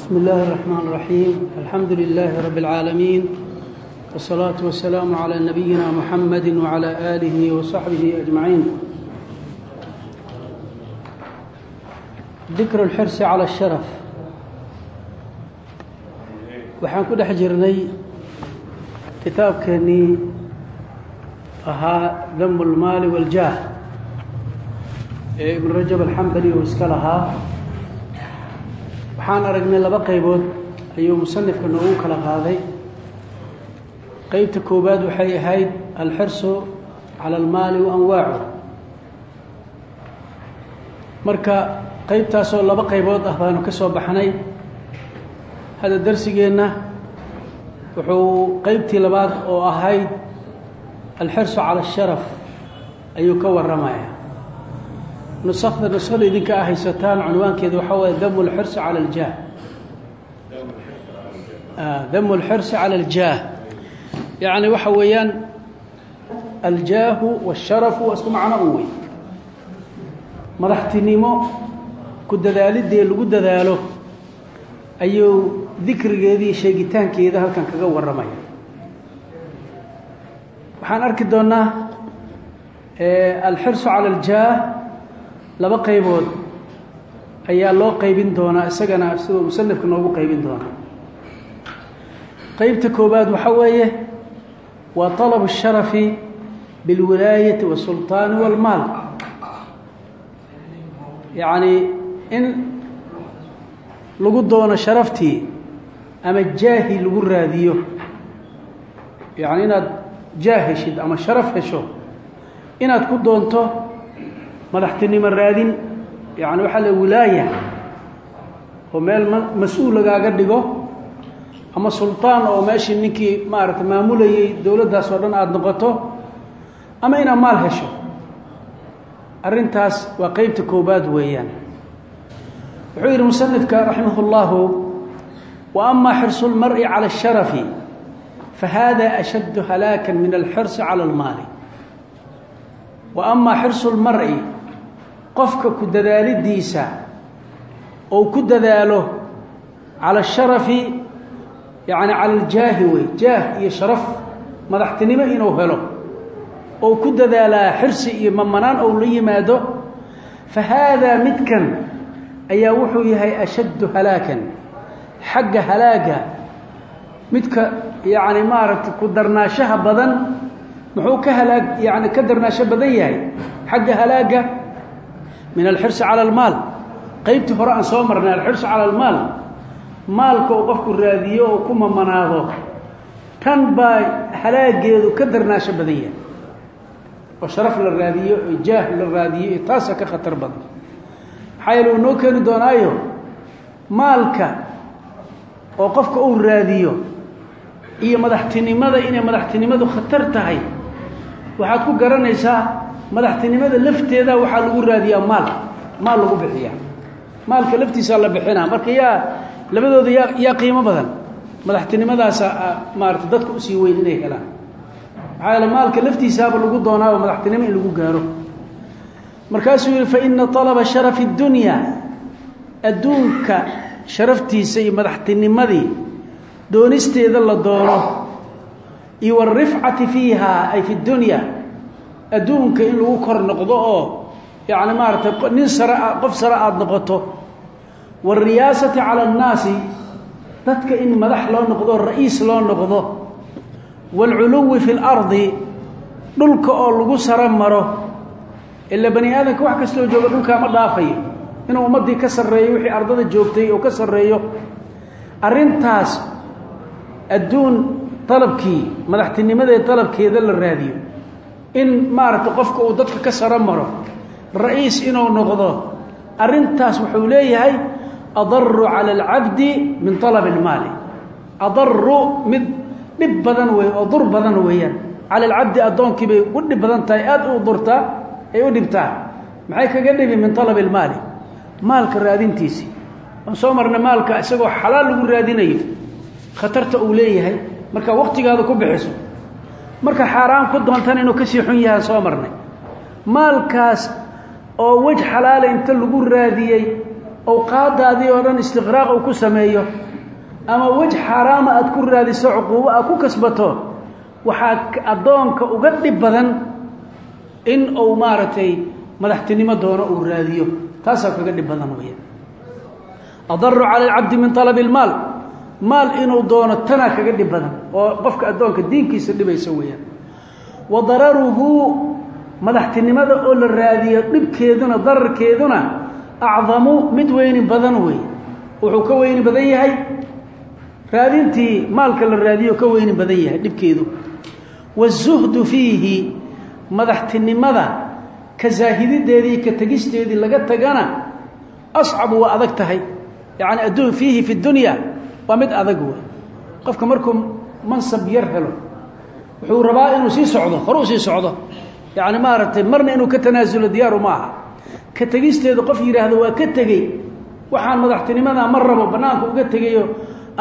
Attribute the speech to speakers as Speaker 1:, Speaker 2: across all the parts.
Speaker 1: بسم الله الرحمن الرحيم الحمد لله رب العالمين والصلاة والسلام على نبينا محمد وعلى آله وصحبه أجمعين ذكر الحرص على الشرف waxaan ku dhex jirnay kitaabkeennii ahaa damu lmaali waljaah ee ibn rajab alxambali uu iska lahaa waxaan aragnay laba qaybood ayuu musanifka noogu kala qaaday. Qeybta koowaad waxay ahayd alxirsu cala almaali wa anwaacu. Marka qeybtaasoo laba qaybood ah baanu ka soo baxnay. Hadda darsigeenna wuxuu qeybtii labaad oo ahayd alxirsu cala asharaf ayuu ka warramaya nusakda nuskhada idinka a haysataan cunwaankeeda waxaa waaya damu lxirsi cala aljaah damu lxirsi cala aljaah yacni waxa weeyaan aljaahu waasharafu waa isku macno un wey madaxtinimo ku dadaalidee lagu dadaalo ayuu dikrigeedii sheegitaankeeda halkan kaga warramaya waxaan arki doonnaa alxirsu cala aljaah laba qaybood ayaa loo qaybin doonaa isagana siduu musanifka noogu qaybin doonaa qeybta koowaad waxaa weeye waa طalabu الsharafi biاlwilaayati waالsulطaani wاlmaal yacni in lagu doono sharaftii ama jaahi lagu raadiyo yacni inaad jaah heshid ama sharaf hesho inaad ku doonto madaxtinimo raadin yacni waxaa la wilaaya oo meel ma mas-uul lagaaga dhigo ama sulطaan oo meeshii ninkii maaragtay maamulayay dowladdaas oo dhan aada noqoto ama inaad maal hesho arrintaas waa qeybta koobaad weeyaan wuxuu yidhi musanifka raximah اllahu wa ama xirsu اlmar'i calى الsharafi fahada ashaddu halaaka min alxirsi calى اlmaali wa ama xirsu اlmar'i qofka ku dadaalidiisa ou ku dadaalo cala asharafi yacni cala aljaahi wey jaah iyo sharaf madaxtinimo inuu helo ou ku dadaalaa xirsi iyo mamanaan ou la yimaado fa haadaa midkan ayaa wuxuu yahay ashaddu halaakan xagga halaaga midka yacni maaragtay ku darnaashaha badan muxuu ka halaag yacni ka darnaasho badan yahay xagga halaaga min alxirsi cala almaal qeybtii hore aan soo marnay alxirsu cala almaal maalka uu qofku raadiyo oo ku mamanaado tan baa halaageedu ka darnaasho badan yahay oo sharaf la raadiyo oo jaah la raadiyo iyo taasa ka khatar badan maxaa yeele uu noo keeni doonaayo maalka oo qofka uu raadiyo iyo madaxtinimada inay madaxtinimadu khatar tahay waxaad ku garanaysaa madaxtinimada lafteeda waxaa lagu raadiyaa maal maal lagu bixiyaa. Maalka laftiisaa la bixinaa. Marka yaa labadooda yaa yaa qiimo badan. Madaxtinimadaasa maarata dadka u sii weyn inay helaan. Maxaa yaele maalka laftiisaaba lagu doonaa oo madaxtinimo in lagu gaaro. Markaasuu yihi faina alaba sharafi اdunya adduunka sharaftiisa iyo madaxtinimadii doonisteeda la doono. Iyo wاrifcati fiiha ay fi dunya adduunka in lagu kor noqdo oo yani maaragtay nin sare qof sare aada noqoto. Waalriyaasati cala annaasi dadka in madax loo noqdo ra'iis loo noqdo. Waalculuwi fi lardi dhulka oo lagu saro maro. Ila bani aadamka wax kastoo jooga dhulkaa ma dhaafayo inuu ummaddii ka sarreeyo wixii ardada joogtay oo ka sarreeyo. Arrintaas adduun dalabkii madaxtinimadee dalabkeeda la raadiyo in maaragtay qofka uu dadka ka saro maro ra'iis inuu noqdo arrintaas wuxuu leeyahay adaru cala alcabdi min alabi ilmaali adaru mid dhib badan wey oo dur badan weeyaan. Cala alcabdi addoonkii bay u dhib badan tahay aada u durtaa ay u dhibtaa. Maxay kaga dhibi min alabi ilmaali maalka raadintiisii waan soo marnay maalka isagoo xalaal lagu raadinayo. Khatarta uu leeyahay marka waqtigaada ku bixiso marka xaaraan ku doontan inuu ka sii xun yahaan soo marnay. Maalkaas oo wej xalaala inta lagu raadiyey awqaadaadii oo dhan istiqraaq uu ku sameeyo ama wej xaaraama aad ku raadiso cuquubo aad ku kasbato waxaa addoonka uga dhib badan in uu maaragtay madaxtinimo doono uu raadiyo. Taasaa kaga dhib badan weya adaru cala alcabdi min talabi ilmaal maal inuu doono tanaa kaga dhib badan oo qofka addoonka diinkiisa dhibaysa weeyaan. Wa dararuhu madaxtinimada oo la raadiyo dhibkeeduna dararkeeduna acdamu mid weyni badan wey wuxuu ka weyni badan yahay. Raadintii maalka la raadiyo ka weyni badan yahay dhibkeedu. Wazuhdu fiihi madaxtinimada ka saahidideedii ka tegisteedii laga tagana ascabu waa adag tahay. Yacni adduun fiihi fi dunya waa mid adag wey qofka markuu mansab yar helo wuxuu rabaa inuu sii socdo horuu sii socdo. Yacni maaragtay marna inuu ka tanaasulo diyaaru ma aha. Ka tegisteeda qof yidhaahdo waa ka tegey. Waxaan madaxtinimadaa ma rabo bannaanka uga tegayo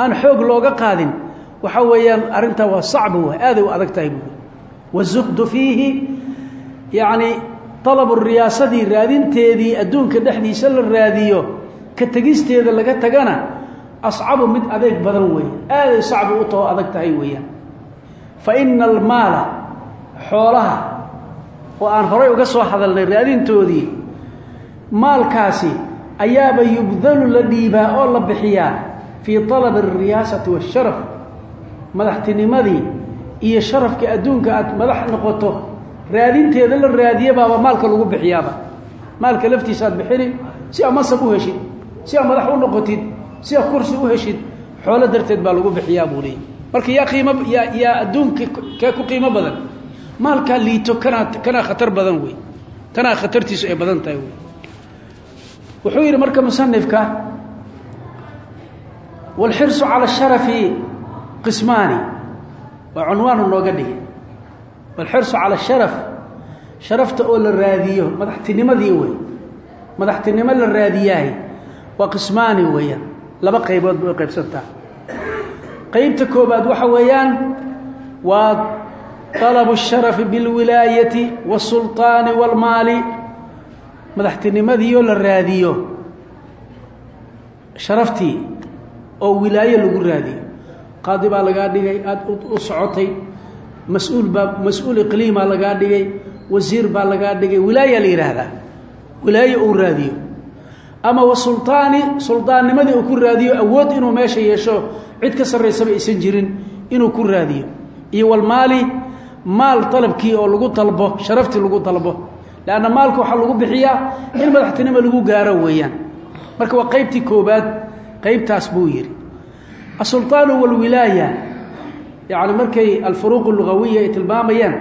Speaker 1: aan xoog looga qaadin. Waxa weeyaan arrintaa waa sacba waay aaday u adag tahay buui wazuhdu fiihi yacni talabu riyaasadii raadinteedii adduunka dhexdiisa la raadiyo ka tegisteeda laga tagana ascabu mid adeeg badan weeye aaday sacbi u taho adag tahay weeyaan. Fa ina almaala xoolaha oo aan horay uga soo hadalnay raadintoodii maalkaasi ayaaba yubdalu la dhiibaa oo la bixiyaa fii talabi alriyaasati waasharaf madaxtinimadii iyo sharafka adduunka aad madax noqoto raadinteeda la raadiya baaba maalka lagu bixiyaaba. Maalka laftiisa aad bixini si aad masab u heshid si aad madax u noqotid sida kursi uheshid xoolo darteed baa lagu bixiyaa buu marka yaa qiimo yaa yaa adduunka kee ku qiimo badan. Maalkaa liito kanaa kanaa khatar badan wey. Kanaa khatartiisu ay badan tahay wey. Wuxuu yidhi marka musanifka walxirsu cala asharafi qismaani. Waa cunwaanu nooga dhigi walxirsu cala asharaf sharafta oo la raadiyo madaxtinimadii wey. Madaxtinimo la raadiyahay waa qismaani weeyaan laba qaybood bay u qaybsantaa qaybta koobaad waxa weeyaan waa طalabu الsharafi biاlwilaayati wالsulطaani wاlmaali madaxtinimadiioo la raadiyo sharaftii oo wilaayo lagu raadiyo qaadi baa lagaa dhigay aada u socotay mas-uul baa mas-uul iqliimaa lagaa dhigay wasiir baa lagaa dhigay wilaaya la yidhaahdaa wilaayo uu raadiyo ama wa sulطaani suldaannimadii uu ku raadiyo awood inuu meesha yeesho cid ka sarraysaba aysan jirin inuu ku raadiyo iyo walmaali maal dalabkii oo lagu dalbo sharaftii lagu dalbo lanna maalka waxaa lagu bixiyaa in madaxtinimo lagu gaaro weeyaan marka waa qaybtii koobaad qaybtaas buu yidhi asulطaanu walwilaaya yani markay alfuruuq lugawiya ay tilmaamayaan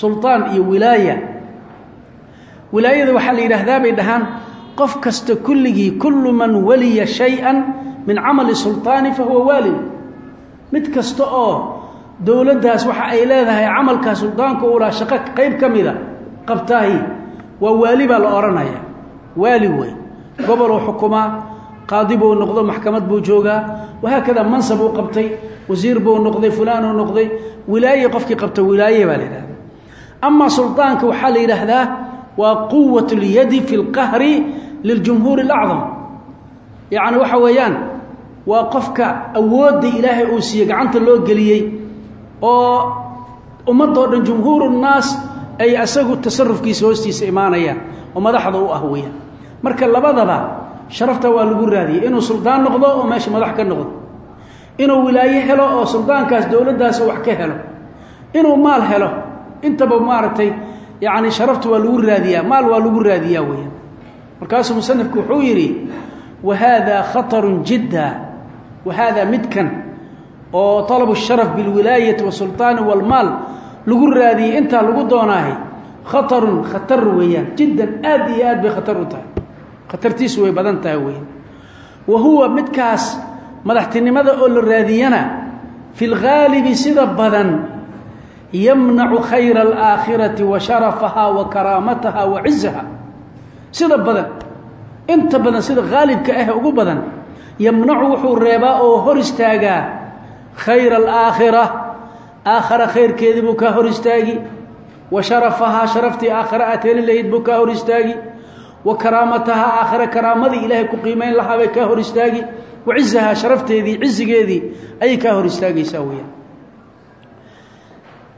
Speaker 1: sulطaan iyo wilaaya wilaayada waxaa la yidhaahdaa bay dhahaan qof kasta kulligii kullu man waliya shayئa min camali sulطaani fahuwa waalin mid kasta oo dowladdaas waxa ay leedahay camalkaa suldaanka ulaa shaqo qayb ka mida qabtaahi waa waali baa la odhanaya waali wey goboluu xukumaa qaadi buu noqdo maxkamad buu joogaa wahaakada mansab uu qabtay wasiir buu noqday fulaanuu noqday wilaaye qofkii qabta wilaaye baa la yidhahda amaa suldaanka waxaa la yidhaahdaa waa quwat اlyadi fi اlqahri liljumhuuri اlacdam yacni waxa weeyaan waa qofka awoodda ilaahay uu siiye gacanta loo geliyey oo ummadoo dhan jumhuuru nnaas ay asagu tasarufkiisa hoostiisa imaanayaan oo madaxda u ah weeyaan. Marka labadaba sharafta waa lagu raadiyey. Inuu suldaan noqdo oo meesha madax ka noqdo. Inuu wilaaye helo oo suldaankaas dowladdaas wax ka helo. Inuu maal helo intaba maaragtay yacni sharafta waa lagu raadiyaa maal waa lagu raadiyaa weeyaan markaasuu musanifku wuxuu yidhi wa haadaa khatarun jidda. Wa haadaa midkan oo talabu sharaf bilwilaayati wasulطaani walmaal lagu raadiyey intaa lagu doonaahay khatarun khatar weeyaan jiddan aad iyo aad bay khatar u tahay. Khatartiisu way badan tahay weeyaan. Wa huwa midkaas madaxtinimada oo la raadiyana fi lgaalibi sida badan yamnacu khayra alaakhirati wa sharafaha wa karaamataha wa cizaha sida badan. Inta badan sida haalibka ah ugu badan. Yamnacu wuxuu reebaa oo hor istaagaa. Khayra alaakhira. Aakhara khayrkeedii buu kaa hor istaagi. Wa sharafahaa sharaftii aakhare aad heli lahayd buu kaa hor istaagi. Wa karaamatahaa aakhire karaamadii ilaahay ku qiimayn lahaa bay kaa hor istaagi. Wa cizahaa sharafteedii cizigeedii ayay kaa hor istaagaysaa weyaan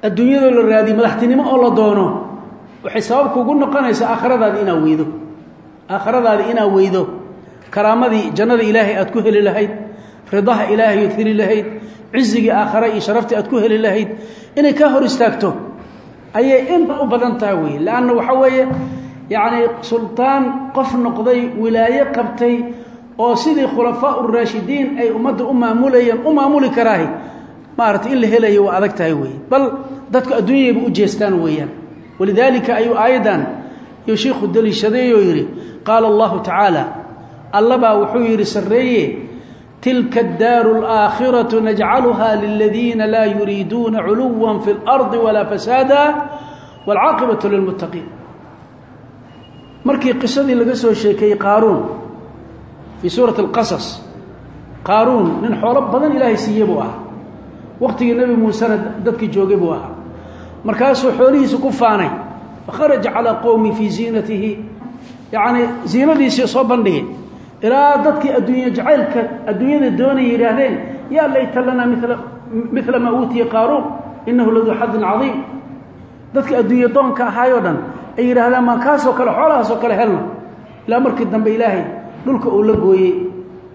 Speaker 1: adduunyadoo la raadiye madaxtinimo oo la doono waxay sabab kugu noqonaysaa aakhiradaadi inaa weydo aakhiradaadi inaa weydo karaamadii jannada ilaahay aad ku heli lahayd ridaha ilaahay ood heli lahayd cizigii aakhare iyo sharaftii aad ku heli lahayd inay kaa hor istaagto ayay inta u badan tahay wey leanna waxaa weeye yacni sultaan qof noqday wilaaye qabtay oo sidii khulafaa uraashidiin ay ummadda u maamulayeen u maamuli karaahi maaragtay in la helayo waa adag tahay wey bal dadku adduunyayba u jeestaan weeyaan. Walidaalika ayuu aayaddan iyo shiikhu daliishaday oo yidhi qaala allahu tacaala allabaa wuxuu yidhi sarreeye tilka addaaru alaakhiratu najcaluha liladiina laa yuriiduuna culuwa fi اlardi walaa fasaada wاlcaaqibatu lilmuttaqiin markii qisadii laga soo sheekeeyey qaaruun fii suurati اlqasas qaaruun nin xoolo badan ilaahay siiye buu ahaa waqtigii nebi muusena dadkii joogay buu ahaa markaasuu xoolihiisa ku faanay fakharaja calaa qowmi fii ziinatihi yacnii ziinadiisii soo bandhigay ilaa dadkii adduunye jacaylka adduunyada doonay yidhaahdeen yaa layta lanaa mila midla maa uutiya qaaruun innahu laduu xadin cadiim dadkii adduunye doonka ahaayoo dhan ay yidhaahdaan maan kaasoo kale xoolahaasoo kale helna ilaa markii dambe ilaahay dhulka uu la gooyey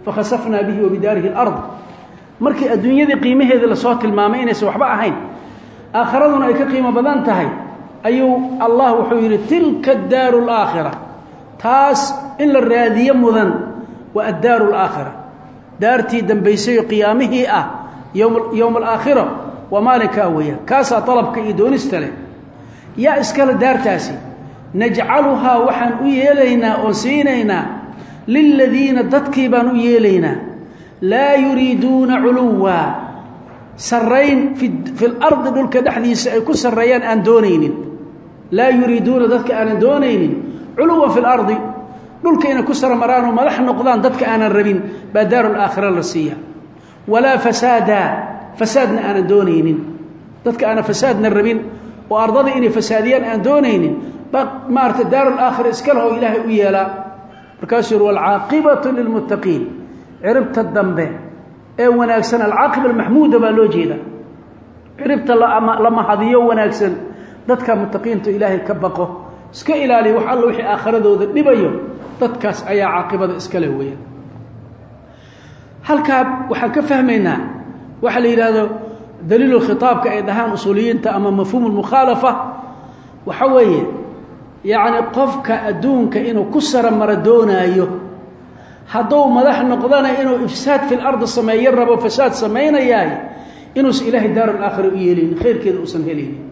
Speaker 1: fakhasafnaa bihi wa bidaarihi alard markii adduunyadii qiimaheedii la soo tilmaamay inaysan waxba ahayn tahay ayuu allah wuxuu yidhi tilka addaaru alaakhira taas in la raadiyo mudan waa addaaru alaakhira daartii dambaysay oo qiyaamihii ah yowma alaakhira waa maalinkaa weeyaan. Kaasaa dalabka iyo doonista leh. Yaa iskale daartaasi najcaluhaa waxaan u yeelaynaa oo siinaynaa liladiina dadkii baan u yeelaynaa. Laa yuriiduuna culuwa. Sarrayn fi lardi dhulka dhexdiisa ay ku sarreeyaan aan doonaynin laa yuriiduuna dadka aanan doonaynin culuwan fi lardi dhulka inay ku sarmaraan oo madax noqdaan dadka aanan rabin baa daaru laakhira la siiya. Walaa fasaada fasaadna aanan doonaynin. Dadka aanan fasaadna rabin oo ardada inay fasaadiyaan aan doonaynin baa maarata daaru laakhira iska lehoo ilaahay u yeelaa markaasuu yuri waalcaaqibatu lilmuttaqiin. Ciribta dambe ee wanaagsan alcaaqiba almaxmuuda baa loo jeeda ciribta la mahadiyo dadka muttaqiinta ilaahay ka baqo iska ilaaliya wax alla wixii aakhiradooda dhibayo dadkaas ayaa caaqibada iska leh weeyaan. Halkaa waxaan ka fahmaynaa waxaa la yidhaahdo daliilu ay dhahaan usuuliyiinta ama mafhuumu lmukhaalafa waxa weeye yacni qofka adduunka inuu ku saramaro doonaayo hadduu madax noqdana inuu ifsaad fi lardi sameeyo rabo fasaad samaynayaay inuusan ilaahay daarulaakhira u yeelaynin khayrkeeda uusan helaynin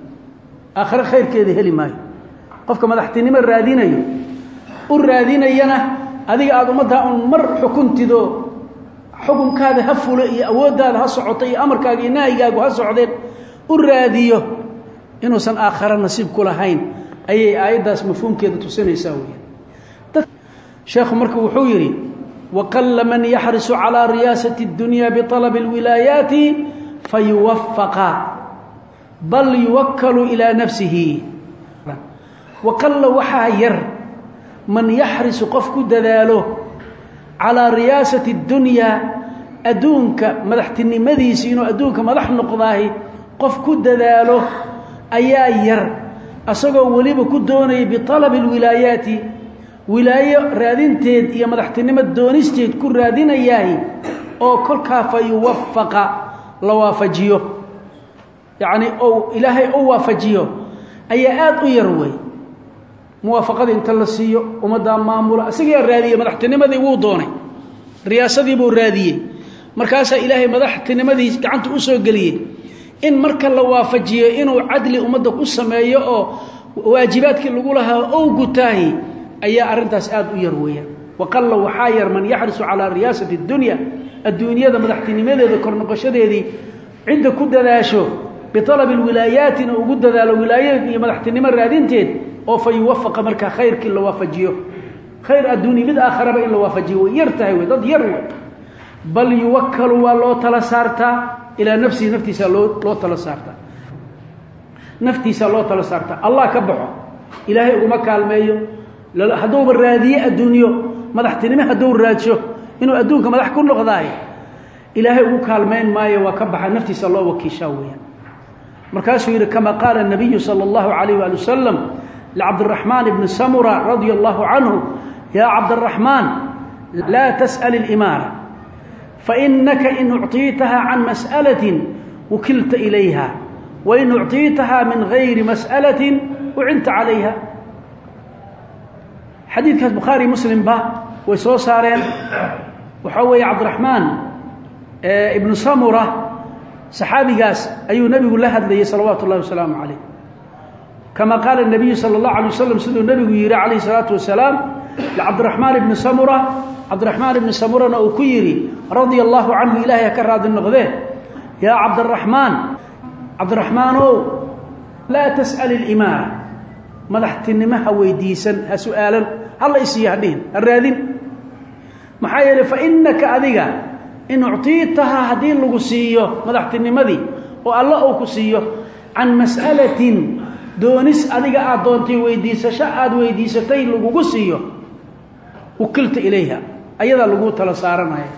Speaker 1: aakhire khayrkeeda heli maayo qofka madaxtinimo raadinayo u raadinayana adiga aada ummaddaa un mar xukuntido xukunkaada ha fulo iyo awooddaada ha socoto iyo amarkaaga iyo nahyigaagu ha socdeen u raadiyo inuusan aakhare nasiib ku lahayn ayay aayaddaas mafhuumkeeda tusinaysaa weya sheekhu marka wuxuu yidhi waqalla man yaxrisu calىa riyaasati اdunya biطalabi اlwilaayaati fayuwafaqa bal yuwakkalu ilaa nafsihi waqalla waxaa yar man yaxrisu qof ku dadaalo calىa riyaasati اdunyaa adduunka madaxtinimadiisi inuu adduunka madax noqdaahi qof ku dadaalo ayaa yar asagoo weliba ku doonaya biطalabi اlwilaayaati wilaayo raadinteed iyo madaxtinimo doonisteed ku raadinayaahi oo kolkaa fa yuwafaqa la waafajiyo yacnii ou ilaahay u waafajiyo ayaa aada u yar wey muwaafaqadii inta la siiyo ummaddaa maamula isagaa raadiyey madaxtinimadii wuu doonay. Riyaasadii buu raadiyey. Markaasaa ilaahay madaxtinimadii gacanta u soo geliyey. In marka la waafajiyo inuu cadli ummadda ku sameeyo oo waajibaadkii lagu lahaa ou gutaahi ayaa arrintaas aada u yar weeyaan. Waqalla waxaa yar man yaxrisu calaa riyaasati اdunya adduunyada madaxtinimadeeda kor cidda ku dadaasho bialabi lwilaayaatina ugu dadaalo wilaayo iyo madaxtinimo raadinteed oo fa yuwafaqa markaa khayrkii la waafajiyo. Khayr adduunya mid aakharaba in la waafajiyo way yar tahay wey dad yar wey bal yuwakkalu waa loo tala saartaa ilaa nafsihi naftiisaa loo loo tala saartaa. Naftiisaa loo tala saartaa. Allah ka baxo. Ilaahay uguma kaalmeeyo. Hadduuba raadiye adduunyo madaxtinimo hadduu raadsho inuu adduunka madax ku noqdaay ilaahay ugu kaalmayn maayo waa ka baxa naftiisa loo wakiishaa weeyaan markaasuu yidhi kama qaala الnabiyu salى اllahu عalayh wali wasalam lcabdالraxmaan bni samura radia allahu canhu ya cabdالraxmaan laa tasأl اlimaara fainaka in ucطiitaha can masأalaة wukilta ilayha wain ucطiitaha min gayri masأalaة ucinta calayha xadiidkaas bukhaari muslimba way soo saareen waxaa weeye cabdiraxmaan ibnu samura saxaabigaas ayuu nebigu la hadlayay salawaatu ullahi wasalaamu calayh kama qaala الnabiyu salى اllahu alay wasalam siduu nebigu yihi calayh الsalaatu wasalaam lcabdiraxmaan ibni samura cabdiraxmaan ibni samurana uu ku yidhi radia allahu canhu ilahay ha ka raadi noqdee yaa cabdiraxmaan cabdiraxmaanow laa tas'al ilimaara madaxtinimo ha weydiisan ha su'aalan hala isiiyo hadhihin ha raadin maxaa yeeley fa innaka adiga in uctiitaha haddii lagu siiyo madaxtinimadii oo alla uu ku siiyo can mas'alatin doonis adiga aad doontay weydiisasho aada weydiisatay lagugu siiyo ukilta ilayha ayadaa laguu tala saaranaya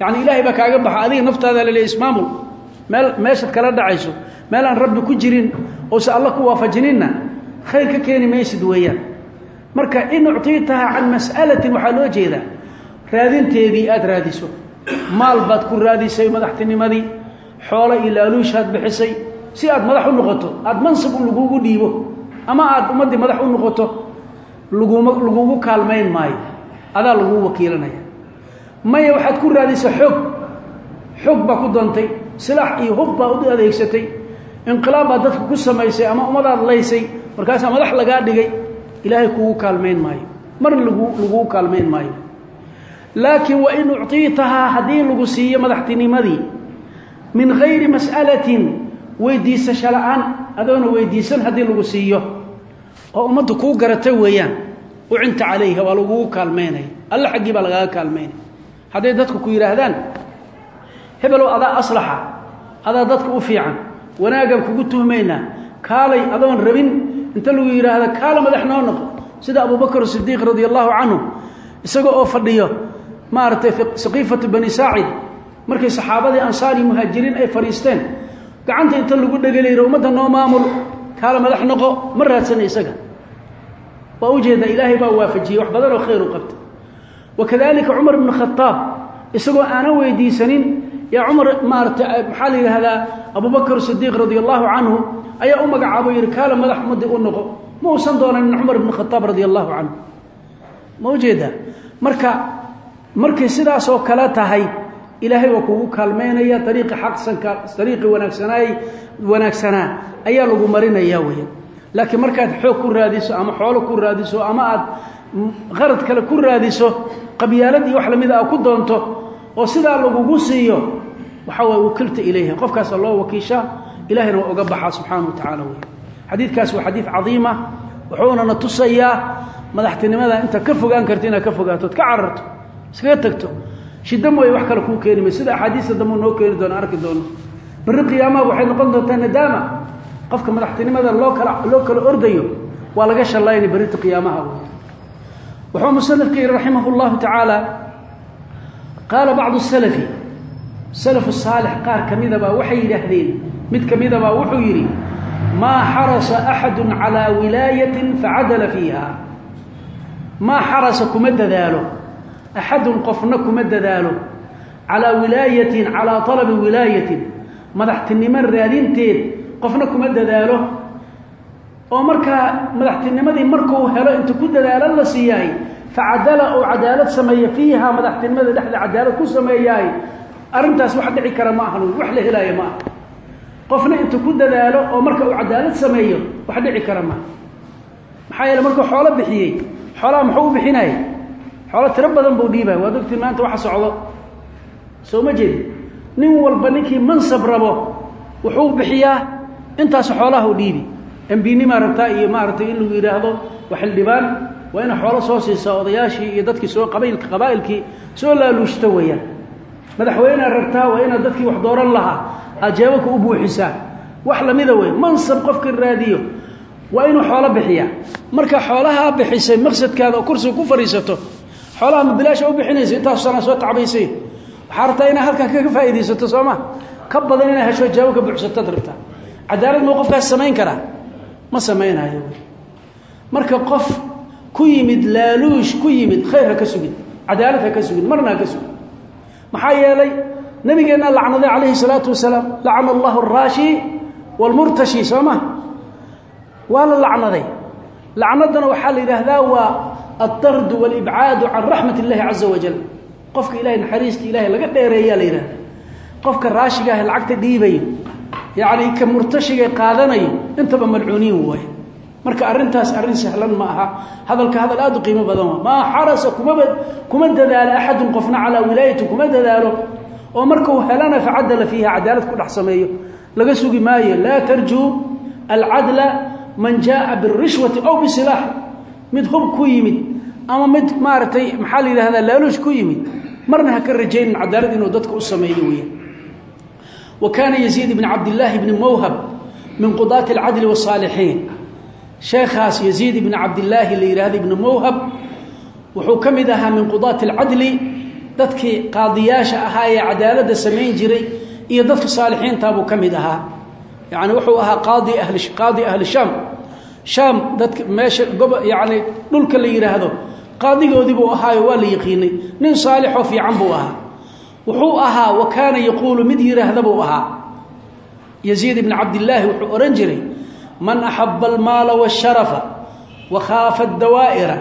Speaker 1: yacni ilaahay baa kaaga baxa adiga naftaada laleey ismaamul meel meeshaad kala dhacayso meel aan rabbi ku jirin oose alla ku waafajininna khayr ka keeni maysid weeyaan. Marka in uctiitaha can mas'alatin waxaa loo jeedaa raadinteedii aada raadiso maal baad ku raadisay madaxtinimadii xoolo iyo laaluushaad bixisay si aad madax u noqoto aada mansib lagugu dhiibo ama aada ummaddii madax u noqoto laguma lagugu kaalmayn maayo adaa laguu wakiilanaya. Maya waxaad ku raadisa xoog xoog baa ku doontay silaax iyo hub baa u adeegsatay inqilaab baad dadka ku samaysay ama ummadaad laysay markaasaa madax lagaa dhigay ilaahay kugu kaalmayn maayo marna lagu lagugu kaalmayn maayo laakiin wain uctiitahaa haddii lagu siiyo madaxtinimadii min gayri mas'alatin weydiisasho la'aan adoona weydiisan haddii lagu siiyo oo ummadda kuu garata weeyaan ucinta calayha waa lagugu kaalmaynaya alla xaggii baa lagaaga kaalmaynaya hadday dadku ku yidhaahdaan hebelow adaa aslaxa adaa dadka u fiican wanaagaan kugu tuhmaynaa kaalay adoon rabin inta lagu yidhaahda kaala madax noo noqo sida abubakr sidiiq radia allahu canhu isaga oo fadhiyo maaragtay saqiifatu bani saacid markay saxaabadii ansaari muhaajiriin ay fadhiisteen gacanta inta lagu dhegalayro ummadda noo maamul kaala madax noqo ma isaga. Waa u jeedaa ilaahay baa waafajiyey wax badan oo khayr u qabta wakadalika cumar ibnu khadaab isagoo aanan weydiisanin yaa cumar maarata maxaa la yidhaahdaa abubakr sidiiq radia allahu canhu ayaa madax ummadii u noqo. Ma uusan doonanin cumar ibnu khadaab radia allahu marka markay sidaasoo kale tahay ilaahay waa kugu kaalmaynaya ariiqi xaqsanka ariiqii wanaagsanaay wanaagsanaa ayaa lagu marinaya weya laakiin markaad xoog ku raadiso ama xoolo ku raadiso ama aad qarad kale ku raadiso qabyaalad wax lamida a ku doonto oo sidaa lagugu siiyo waxaa waay wakilta ilayha. Qofkaasa loo wakiishaa ilahayna uga baxaa subxaana wa tacaala wey xadiidkaas waa xadiid cadiima wuxuuna na tusayaa madaxtinimada inta ka fogaan karta inaad ka fogaatood ka cararto iskaga tagto. Shida mooye wax kale kuu keeni sida axaadiista dambu noo keeni doono arki doono. Berri qiyaamaha waxay noqon doontaa nadaama qofka madaxtinimada loo kala loo kala ordayo waa laga shallaynay berrinta qiyaamaha wuxuu musanifka yihi raximah اllahu tacaala qaala bacdu salafi salafu saalix qaar ka midabaa waxay yidhaahdeen mid ka midabaa wuxuu yidhi maa xarasa axadu calaa wilaayatin facadala fiiha maa xarasa kuma dadaalo axadun qofna kuma dadaalo calaa wilaayatin calaa talabi wilaayatin madaxtinimo raadinteed qofna kuma dadaalo oo markaa madaxtinimadii markuu helo inta ku dadaalo la siiyahay facadala oo cadaalad sameeya fiiha madaxtinimada dhexda cadaalad ku sameeyahay arrintaas wax dhici kara ma ahan wax la helaayo ma aha qofna inta ku dadaalo oo marka uu cadaalad sameeyo wax dhici kara maaha maxaa yeele markuu xoolo bixiyey xoolaha muxuu xoolo tiro badan buu dhiibaya waad ogtiin maanta waxa socdo. Soo ma jeedi. Nin walba ninkii mansab rabo wuxuu bixiyaa intaas xoolaha u dhiibi embinimaa rabtaa iyo maaragtay in lagu yidhaahdo waa xildhibaan. Waa ina xoolo soo siisaa odayaashii iyo dadkii soo qabailka qabaa'ilkii soo laaluushto weeyaan. Madaxweynea rabtaa waa inaad dadkii wax dooran lahaa aad u buuxisaa. Wax lamida wey mansab qofka raadiyo waa inuu xoolo bixiyaa. Marka xoolahaa bixisay maqsadkaada oo kursiga ku fadhiisato xoolaha ma bilaasha u bixinaysa intaasu sanaa soo tacbaysay. Waxaa rabtaa kaga faa'iidaysato soo ma ka badan inaa hesho jaabo ka buuxsataad rabtaa cadaalad mau samayn karaa ma samaynayo. Marka qof ku yimid laaluush ku yimid khayr ha ka sugin cadaalad ka sugin marna ka sugin. Maxaa yeelay nabigeenna lacnaday calayhi salaatu wasalaam lacana allahu araashi waalmurtashi soo ma waa la lacnaday. Lacnaddana waxaa la yidhaahdaa waa aldardu waalibcaadu can raxmat illahi caza wajal qofka ilahay naxariista ilahay laga dheereeyaa la yidhahda qofka raashiga ah lacagta dhiibayo yacni ka murtashiga qaadanayo intaba malcuuniin waaye marka arrintaas arrin sahlan ma aha hadalka hadal aad u qiimo badan waa maa xarasa kumaba kuma dadaalo axadun qofna calaa wilaayati kuma dadaalo oo marka uu helana facadala fiiha cadaalad ku dhex sameeyo laga sugi maayo laa tarjuu alcadla man jaaa birishwati aw bisilaax mid hub ku yimid ama mid maaragtay maxaa la yidhahdaa laaluush ku yimid marna ha ka rajaynin cadaalad inuu dadka u sameeyo weya wa kaana yaziid bn cabdillaahi bni mawhab min qudaati alcadli wasaalixiin sheekhaas yaziid ibni cabdillaahi la yidhahda ibni mawhab wuxuu ka mid ahaa min qudaati alcadli dadkii qaadiyaasha ahaa ee cadaaladda samayn jiray iyo dadka saalixiintaa buu ka mid ahaa. Yacni wuxuu ahaa qaadi ahli qaadi ahli shaam shaam dadka meesha gobo yacni dhulka la yidhaahdo qaadigoodii buu ahaayo waa la yaqiinay. Nin saalixoo fiican buu ahaa. Wuxuu ahaa wa kaana yaquulu mid yidhaahda buu ahaa. Yaziid ibni cabdillaahi wuxuu odhan jiray man axaba almaala waasharafa wa khaafa addawaa'ira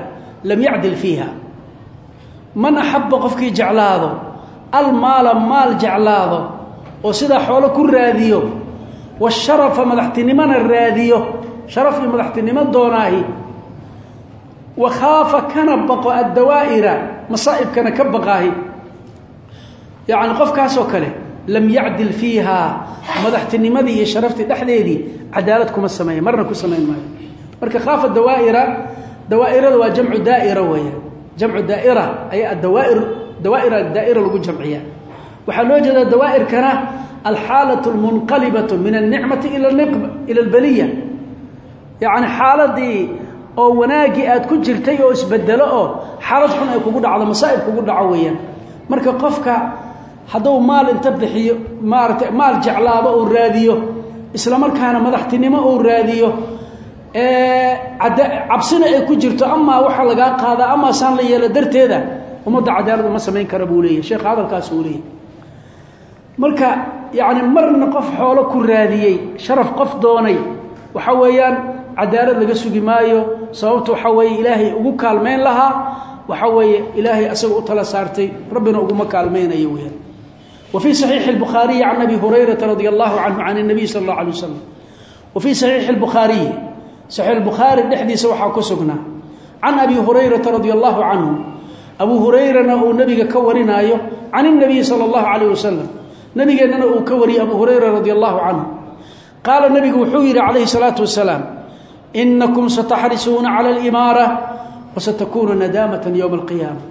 Speaker 1: lam yacdil fiiha. Man axabba qofkii jeclaado almaala maal jeclaado oo sidaa xoolo ku raadiyo washarafa madaxtinimona raadiyo sharaf iyo madaxtinimo doonaahi wa khaafa kana baqo addawaa'ira masaa'ibkana ka baqaahi yacni qofkaasoo kale lam yacdil fiihaa madaxtinimadii iyo sharaftii dhexdeedii cadaalad kuma sameeya marna ku samayn maayo. Marka khaafa dawaa'ira dawaa'irada waa jamcu daa'ira weeyaan jamcu daa'ira ayaa adawaair dawaa'ira daa'ira lagu jamciya waxaa loo jeedaa dawaa'irkana alxaalatu almunqalibatu min alnicmati ila albaliya yacni xaaladii oo wanaaggii aad ku jirtay oo isbedelo oo xaalad xun ay kugu dhacdo masaa'ib kugu dhaco weeyaan. Marka qofka hadduu maal inta bixiyo maaragtay maal jeclaado uu raadiyo isla madaxtinimo uu raadiyo cabsina ay ku jirto amaa waxa lagaa qaadaa amaa saan la yeelo darteeda ummadda cadaalad uma samayn kara buu leeyahy sheekha hadalkaas uu leeyahy marka yacni marna qof xoolo ku raadiyey sharaf qof doonay waxa weeyaan cadaalad laga sugi maayo sababta waxaa weeye ilaahay ugu kaalmayn lahaa waxaa weeye ilaahay asaga u tala saartay rabbina uguma kaalmaynayo weyaan wa fii saxiixi اlbukhaariyi can abi hurayrata radia allahu canhu can الnabiy sala اllah alay wasalam wa fii saxiixi اlbukhaariyi saxiix albukhaari dhexdiisa waxaa ku sugnaa can abi hurayrata radia allahu canhu abu hurayrana uu nebiga ka warinaayo can الnabiyi salى اllahu calayh wasalam nebigeennana uu ka wariyey abu hurayra radia allahu canhu qaala nebigu wuxuu yidhi calayhi الsalaatu wasalaam inakum sataxrisuuna cala alimaara wsatakuunu nadaamata ywma alqiyaama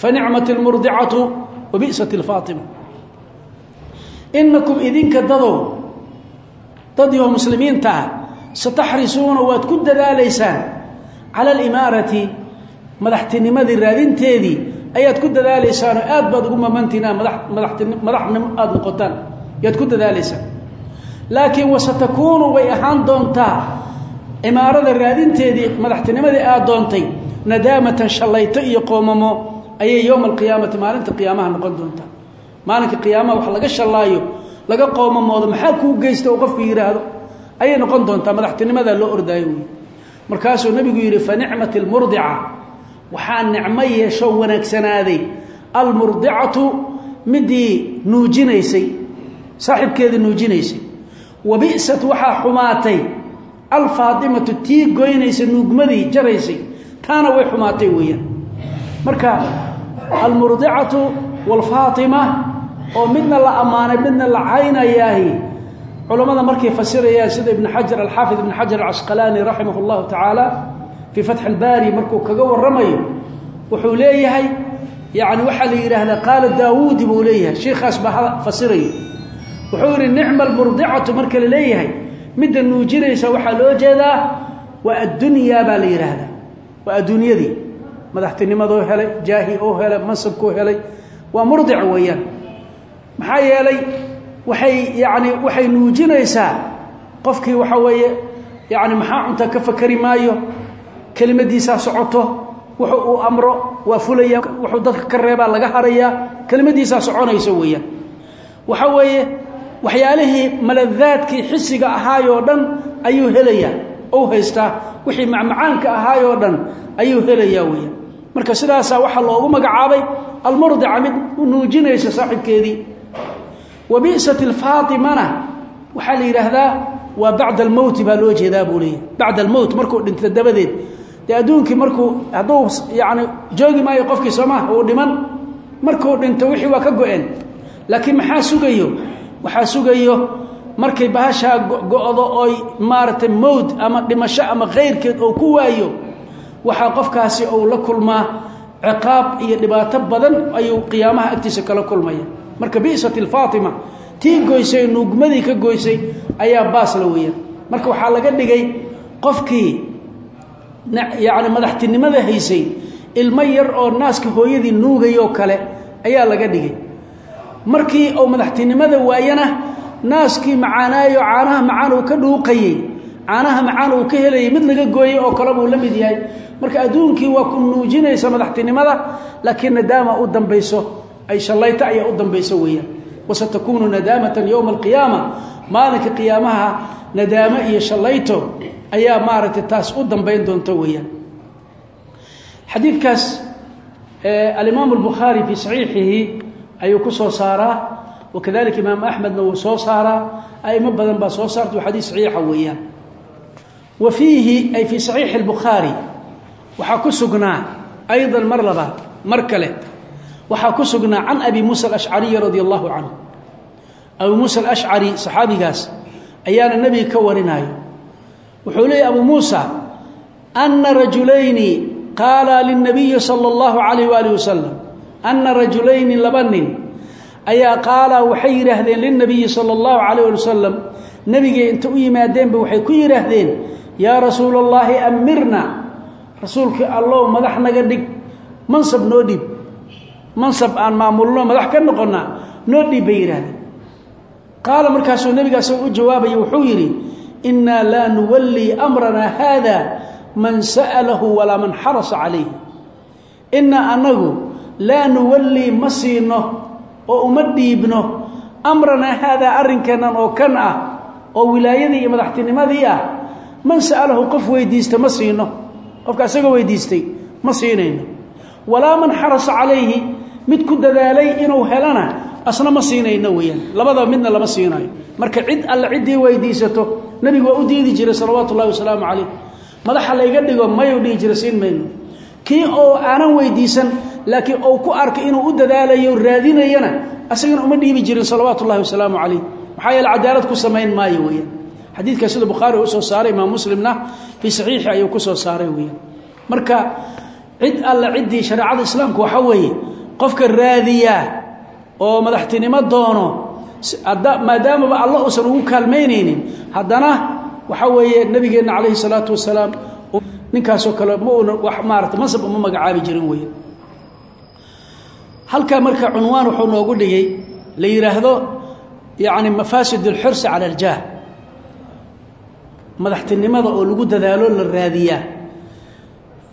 Speaker 1: fanicmat اlmurdicatu wabi'sat اlfaatima inakum idinka dadow dadyo muslimiinta ah sataxrisuuna waad ku dadaalaysaan cala alimaarati madaxtinimadii raadinteedii ayaad ku dadaalaysaanoo aad baad ugu mamantiin a madaxnimo aada noqotaan yaad ku dadaalaysaan laakiin wasatakuunu way ahaan doontaa imaarada raadinteedii madaxtinimadii aad doontay nadaamatan shallayto iyo qoomamo ayay yowma alqiyaamati maalinta qiyaamaha noqon doontaa maalinka qiyaamaha wax laga shallaayo laga qoomamoodo maxaa kuu geysta oo qofku yidhaahdo? Ayay noqon doontaa madaxtinimadaa loo ordaayo wey markaasuu nebigu yidhi fa nicmat almurdica waxaa nicmo yeeshoo wanaagsanaaday almurdicatu midii nuujinaysay saaxibkeeda nuujinaysay. Wa bi'sat waxaa xumaatay alfaatimatu tii goynaysa nuugmadii jaraysay taana way xumaatay weeyaan. Marka almurdicatu waalfaatima oo midna la ammaanay midna la caynayaahi. Culammada markay fasirayaan sida ibn xajar alxaafid ibn xajar alcasqalaani raximah اllahu tacaala fii fatxi اlbaari markuu kaga waramayo wuxuu leeyahay yani waxaa la yidhaahdaa qaala daawuudi buu leeyahay sheikaas baa fasirayo. Wuxuu yihi nicma almurdicatu marka la leeyahay midda nuujinaysa waxaa loo jeedaa waa addunyaa baa la yidhaahdaa waa adduunyadii. Madaxtinimadoo helay jaahi oo helay mansabkoo helay. Waa murdic weeyaan. Maxaa yeelay waxay yacni waxay nuujinaysaa qofkii waxa weeye yacni maxaa cunta ka fakari maayo kelimadiisaa socoto wuxuu uu amro waa fulaya wuxuu dadka ka reebaa laga harayaa kelimadiisaa soconayso weeyaan. Waxa weeye waxyaalihii maladaadkii xisiga ahaayoo dhan ayuu helayaa. Ou haystaa wixii macmacaanka ahaayoo dhan ayuu helayaa weeyaan. Marka sidaasaa waxaa loogu magacaabay almurdica mid nuujinaysa saaxibkeedii wa bi'sat alfaatimana waxaa la yidhaahdaa waa bacda almowti baa loo jeedaa buu leeyahy bacda almowt markuu dhinto dabadeed. Dee adduunkii markuu hadduu yacni joogi maayo qofkii soomaha uu dhiman markuu dhinto wixii waa ka go-een. Laakiin maxaa sugayo waxaa sugayo markay bahashaa go-do oy maaragtay mowt ama dhimasho ama khayrkeed oo ku waayo waxaa qofkaasi uu la kulmaa ciqaab iyo dhibaato badan ayuu qiyaamaha agtiisa kala kulmaya. Marka bi'sat alfaatima tii goysay nuugmadii ka goysay ayaa baas la weeyaan marka waxaa laga dhigay qofkii yacni madaxtinimada haysay ilmo yar oo naaska hooyadii nuugayoo kale ayaa laga dhigay markii uu madaxtinimada waayana naaskii macaanaayo caanaha macaan uu ka dhuuqayey caanaha macaan uu ka helayay mid laga gooyey oo kale buu la mid yahay. Marka adduunkii waa ku nuujinaysa madaxtinimada laakiin nadaama u dambayso ay shallayto ayaa u dambayso weeyaan. Wasatakuunu nadaamatan yowma alqiyaama maalinka qiyaamaha nadaamo iyo shallayto ayaa maaragtay taas u dambayn doonta weeyaan. Xadiidkaas alimaamu albukhaari fii saxiixihi ayuu ku soo saaraa wakadalika imaam axmedna wuu soo saaraa aimo badan baa soo saarta waa xadiis saxiixa weeyaan. Wa fiihi ay fii saxiixi albukhaari waxaa ku sugnaa aydan mar labaad mar kale waxaa ku sugnaa can abi muusa alashcariyi radia allahu canhu. Abi muusa alashcari saxaabigaas ayaana nebiga ka warinaayo. Wuxuu leeyay abu muusa ana rajulayni qaala lilnabiyi sala allahu calayh waaalih wasalam ana rajulayni laba nin ayaa qaala waxay yidhaahdeen lilnabiyi sala allahu calayh ali wasalam nebigay inta u yimaadeenba waxay ku yidhaahdeen yaa rasuula allaahi amirna rasuulkii allow madax naga dhig mansab noo dhib mansab aan maamulno madax ka noqonnaa noo dhiib bay yidhahdeen qaala markaasuu nebiga asagoo u jawaabaya wuxuu yidhi innaa laa nuwallii amranaa haada man sa'alahu walaa man xarasa calayh innaa annagu laa nuwallii ma siino oo uma dhiibno amranaa haadaa arrinkeennan oo kan ah oo wilaayadii iyo madaxtinimadii ah man sa'alahu qof weydiista ma siino. Qofka asagoo weydiistay ma siinayno. Walaa man xarasa calayhi mid ku dadaalay inuu helana asna ma siinayno weeyaan. Labadaba midna lama siinayo. Marka cid alle ciddii weydiisato nebigu waa u diidi jiray salawaatu ullahi wasalaamu calayh. Madaxa layga dhigo mayuu dhihi jira siin mayno. Kii oo aanan weydiisan laakiin ou ku arkay inuu u dadaalayo raadinayana asagana uma dhiibi jirin salawaatu ullahi wasalaamu calayh. Maxaa yeele cadaalad ku samayn maayo weeyaan. Xadiidkaa sida bukhaari uu soo saaray imaam muslimna fii saxiixi ayuu ku soo saaray weeyaan. Marka cid alle ciddii shareecada islaamku waxaa weeye qofka raadiyaa oo madaxtinimo doono maadaamaba alla uusan ugu kaalmaynaynin haddana waxaa weeye nabigeenna calayhi salaatu wasalaam ninkaasoo kale ma wax maarata mansab uma magacaabi jirin weeye halkaa marka cunwaan wuxuu noogu dhigay la yidhaahdo yacni mafaasid alxirsi cala aljaah madaxtinimada oo lagu dadaalo la raadiyaa.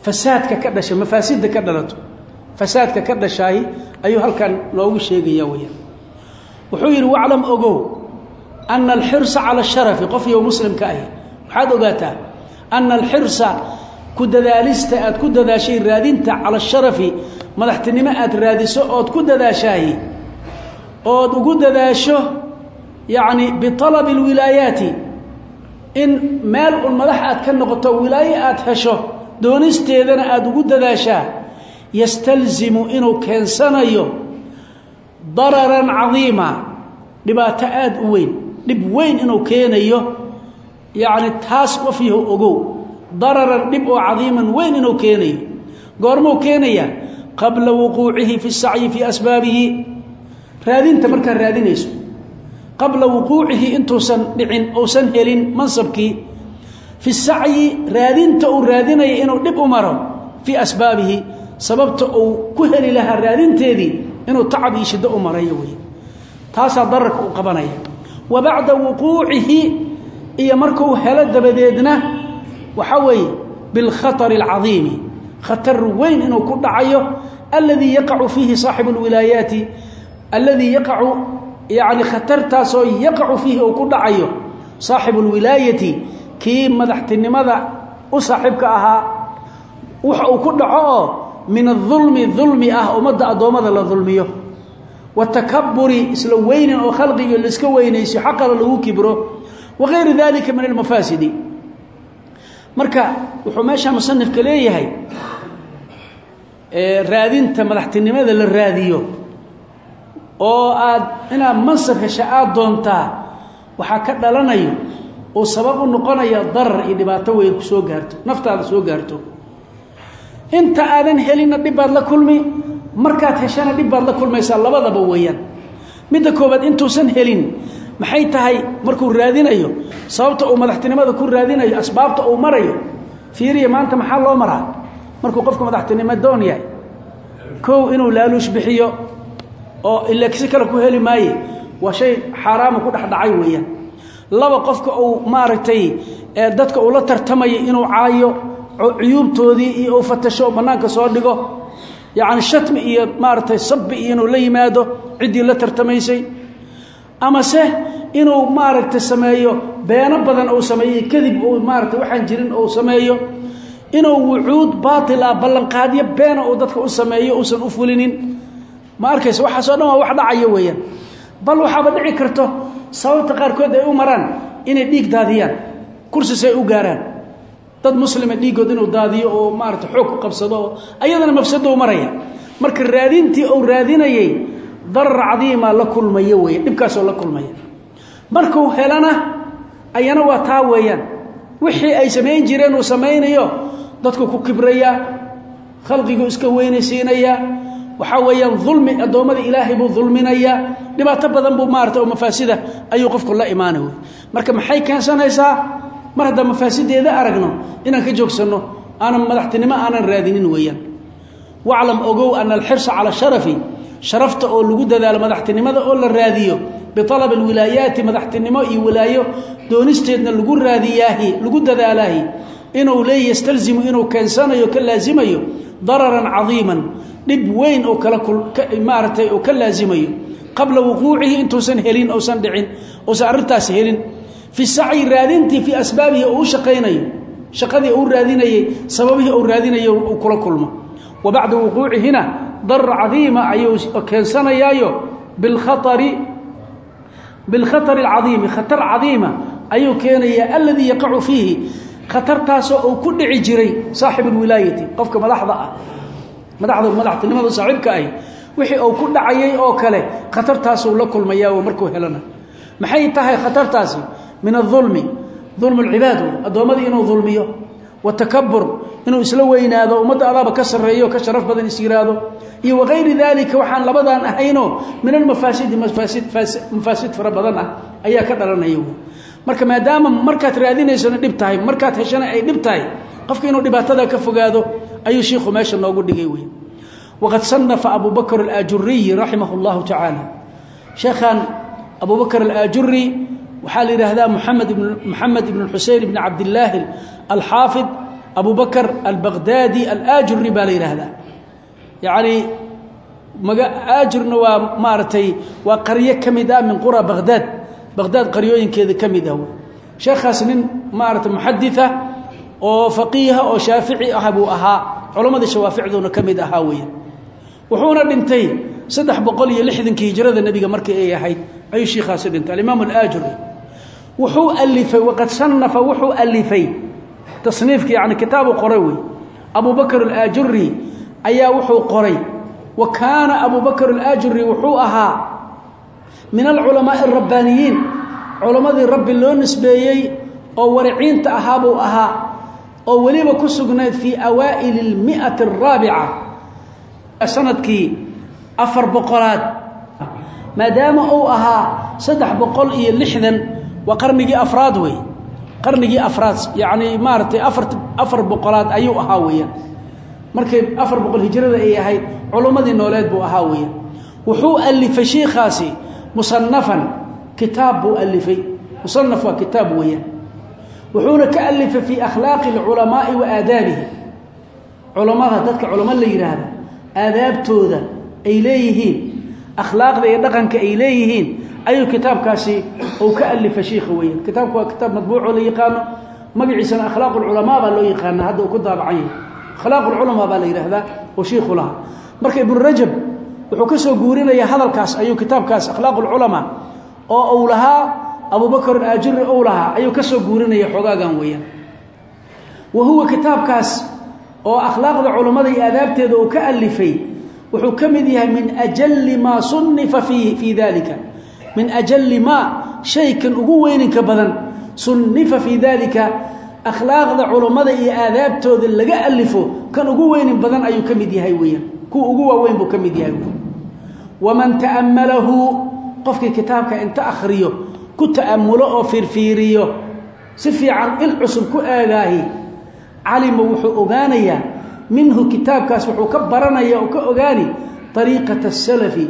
Speaker 1: Fasaadka ka dhasha mafaasidda ka dhalato. Fasaadka ka dhashaay ayuu halkan noogu sheegaya weyaan wuxuu yidhi waclam ogow ana alxirsa cala asharafi qof iyo muslimka ahi waxaad ogaataa ana alxirsa ku dadaalista aad ku dadaashay raadinta cala asharafi madaxtinimo aad raadiso ood ku dadaashaahi ood ugu dadaasho yacni bialabi alwilaayaati in meel un madax aad ka noqoto wilaaye aad hesho doonisteedana aada ugu dadaashaa yastalzimu inuu keensanayo dararan cadiima dhibaato aada u weyn dhib weyn inuu keenayo yacni taas wafyahu ogow dararan dhib oo cadiiman weyn inuu keenayo. Goormuu keenayaa qabla wuquucihi fi sacyi fii asbaabihi. Raadinta markaad raadinayso qabla wuquucihi intuusan dhicin uusan helin mansabkii fi sacyi raadinta uu raadinaya inuu dhib u maro fii asbaabihi sababta uu ku heli lahaa raadinteedii inuu tacab iyo shiddo u marayo wey taasaa dararka u qabanaya. Wa bacda wuquucihi iyo markuu helo dabadeedna waxaa weeye bilkhatari alcadiimi khatar weyn inuu ku dhacayo aladii yaqacu fiihi saaxibu lwilaayaati alladii yaqacu yani khatartaasoo yaqacu fiihi uu ku dhacayo saaxibu lwilaayati kii madaxtinimada u saaxiibka ahaa wax uu ku dhaco oo min adulmi dulmi ah ummadda addoommada la dulmiyo watakaburi isla weynin oo khalqiga laiska weynayso xaqala lagu marka wuxuu meeshaa musanifka leeyahay raadinta madaxtinimada la raadiyo oo aad inaad mansab hesha aada doontaa waxaa ka dhalanayo oo sabab u noqonaya darar iyo dhibaato weyn ku soo gaarto naftaada soo gaarto. Inta aadan helinna dhib baad la kulmi markaad heshana dhib baad la kulmaysaa labadaba weeyaan. Midda koobaad intuusan helin maxay tahay markuu raadinayo sababta uu madaxtinimada ku raadinayo asbaabta uu marayo fiiriya maanta maxaa loo maraa markuu qofku madaxtinimo doon yahay? Kow inuu laaluush bixiyo oo ila si kale ku heli maaye waa shay xaaraama ku dhexdhacay weeyaan. Laba qofka uu maaragtay dadka uu la tartamayo inuu caayo cuyuubtoodii iyo uu fatasho bannaanka soo dhigo yacni shatmi iyo maaragtay sabbi inuu la yimaado ciddii la tartamaysay. Amase inuu maaragtay sameeyo beeno badan uu sameeyo kadib uu maaragtay waxaan jirin uu sameeyo inuu wucuud baatil ah ballanqaadyo beena uu dadka u sameeyo uusan u fulinin. Ma arkaysa waxaasoo dhan wax dhacayo weeyaan. Bal waxaaba dhici karto sababta qaarkood ay u maraan inay dhiig daadiyaan kursis ay u gaaraan. Dad muslima dhiiggood inuu daadiyo oo maarata xoog qabsado oo ayadana mafsado u maraya. Marka raadintii uu raadinayay darar cadiima la kulmayo weya dhibkaasoo la kulmaya markuu helana ayana waa taa weeyaan. Wixii ay samayn jireen uu samaynayo dadku ku kibrayaa khalqigu iska weynaysiinayaa waxaa weeyaan dulmi addoommada ilaahay buu dulminayaa dhibaato badan buu maarata oo mafaasida ayuu qofku la imaana marka maxay keensanaysaa? Mar haddaan mafaasideeda aragno inaan ka joogsanno aanan madaxtinimo aanan raadinin weeyaan. Waclam ogow ana alxirsa cala sharafi sharafta oo lagu dadaalo madaxtinimada oo la raadiyo bialab alwilaayaati madaxtinimo iyo wilaayo doonisteedna lagu raadiyaahi lagu dadaalaahi inuu le yastalzimu inuu keensanayo ka laasimayo dararan cadiiman dhib weyn oo maaratay oo ka laasimayo qabla wuquucihi intuusan helin ousan dhicin ousan arrintaas helin. Fi sacyi raadintii fii asbaabihi oo u shaqaynayo shaqadii uu raadinayey sababihii uu raadinayo uu kula kulmo. Wa bacda wuquucihina darar cadiima ayuu keensanayaayo bilkhaari bilkhatari alcadiimi khatar cadiima ayuu keenayaa aladii yaqacu fiihi khatartaasoo uu ku dhici jiray saaxib alwilaayati qofka madaxda ah. Madaxda madaxtinimada saaxiibka ahi wixii uu ku dhacayay oo kale khatartaasuu la kulmayaa markuu helana. Maxay tahay khatartaasi? Min aulmi ulm اlcibaad addoommadii inuu dulmiyo watakabur inuu isla weynaado ummadda adaaba ka sarreeyo ka sharaf badan is yiraahdo iyo wagayri dalika waxaan labadaan ahaynoo min almafaasidi mafaasid fara badan ah ayaa ka marka maadaama markaad raadinaysona dhib tahay markaad heshana ay dhib tahay qofka inuu dhibaatada ka fogaado ayuu shiikhu meesha noogu dhigay wey waqad sanafa abu bakr alaajuriyi raximah اllahu tacaala sheekhan abu bakr alaajuri waxaa la yidhaahdaa muamed moxamed ibn xusein ibn cabdillaahi alxaafid abu bakr albaqdaadi alaajuri baa la yidhaahdaa. Yacni maga aajurna waa maaragtay waa qaryo ka mid ah min qura baqdaad baqdaad qaryooyinkeeda ka mid ah. Sheekhaas nin maarata muxaditha oo faqiiha oo shaafici ah buu ahaa. Culammadii shawaaficduuna ka mid ahaa weya wuxuuna dhintay saddex boqol iyo lixdankii hijrada nebiga markii ay ahayd. Ayuu shiikhaasi dhintay. Alimaam alaajuri wuxuu alifay waqad sanafa wuxuu alifay tasniifka yani kitaabu qoray wey abu bakr alaajuri ayaa wuxuu qoray. Wa kaana abu bakr alaajuri wuxuu ahaa min alculamaai alrabbaaniyiin. Culammadii rabbi loo nisbeeyey oo wariciinta ahaa buu ahaa oo weliba ku sugnayd fii awaa'ili اlmi'ati araabica sannadkii afar boqolaad. Maadaama uu ahaa saddex boqol iyo lixdan waa qarnigii afraad wey. Qarnigii afraad yacni maaragtay afar afar boqolaad ayuu ahaa markay afar boqol hijrada ay ahayd culummadii nooleed buu ahaa weeyaan. Wuxuu alifay shiikhaasi musanafan kitaab buu alifay musanaf waa kitaab weeyaan. Wuxuuna ka alifay fii akhlaaqi alculamaai wa aadaabihi culammada dadka culamo la yidhaahda aadaabtooda ay leeyihiin akhlaaqda iyo dhaqanka ay leeyihiin ayuu kitaabkaasi uu ka alifay shiikha weeyaan. Kitaabku waa kitaab madbuucoo la yaqaano. Magaciisana akhlaaq ulculamaa baa loo yaqaana hadda uu ku daabacan yahay akhlaaq ulculamaa baa la yidhaahdaa oo shiikhu lahaa. Marka ibnu rajab wuxuu ka soo guurinaya hadalkaas ayuu kitaabkaas akhlaaq ulculamaa oo uu lahaa abubakr aajuri ou lahaa ayuu ka soo guurinaya xogaagan weeyaan. Wa huwa kitaabkaas oo akhlaaqda culammada iyo aadaabteeda uu ka alifay wuxuu ka mid yahay min ajali maa sunifa fii dalika min ajali maa shaykan ugu weyninka badan sunifa fii dalika akhlaaqda culammada iyo aadaabtooda laga alifo kan ugu weynin badan ayuu ka mid yahay weeyaan kuwa ugu waaweyn buu ka mid yahay. Waman ta'ammalahu qofkii kitaabka inta akhriyo ku ta'amulo oo fiirfiiriyo si fiican il cusub ku eegaahi calima wuxuu ogaanayaa minhu kitaabkaas wuxuu ka baranaya oo ka ogaani ariiqata salafi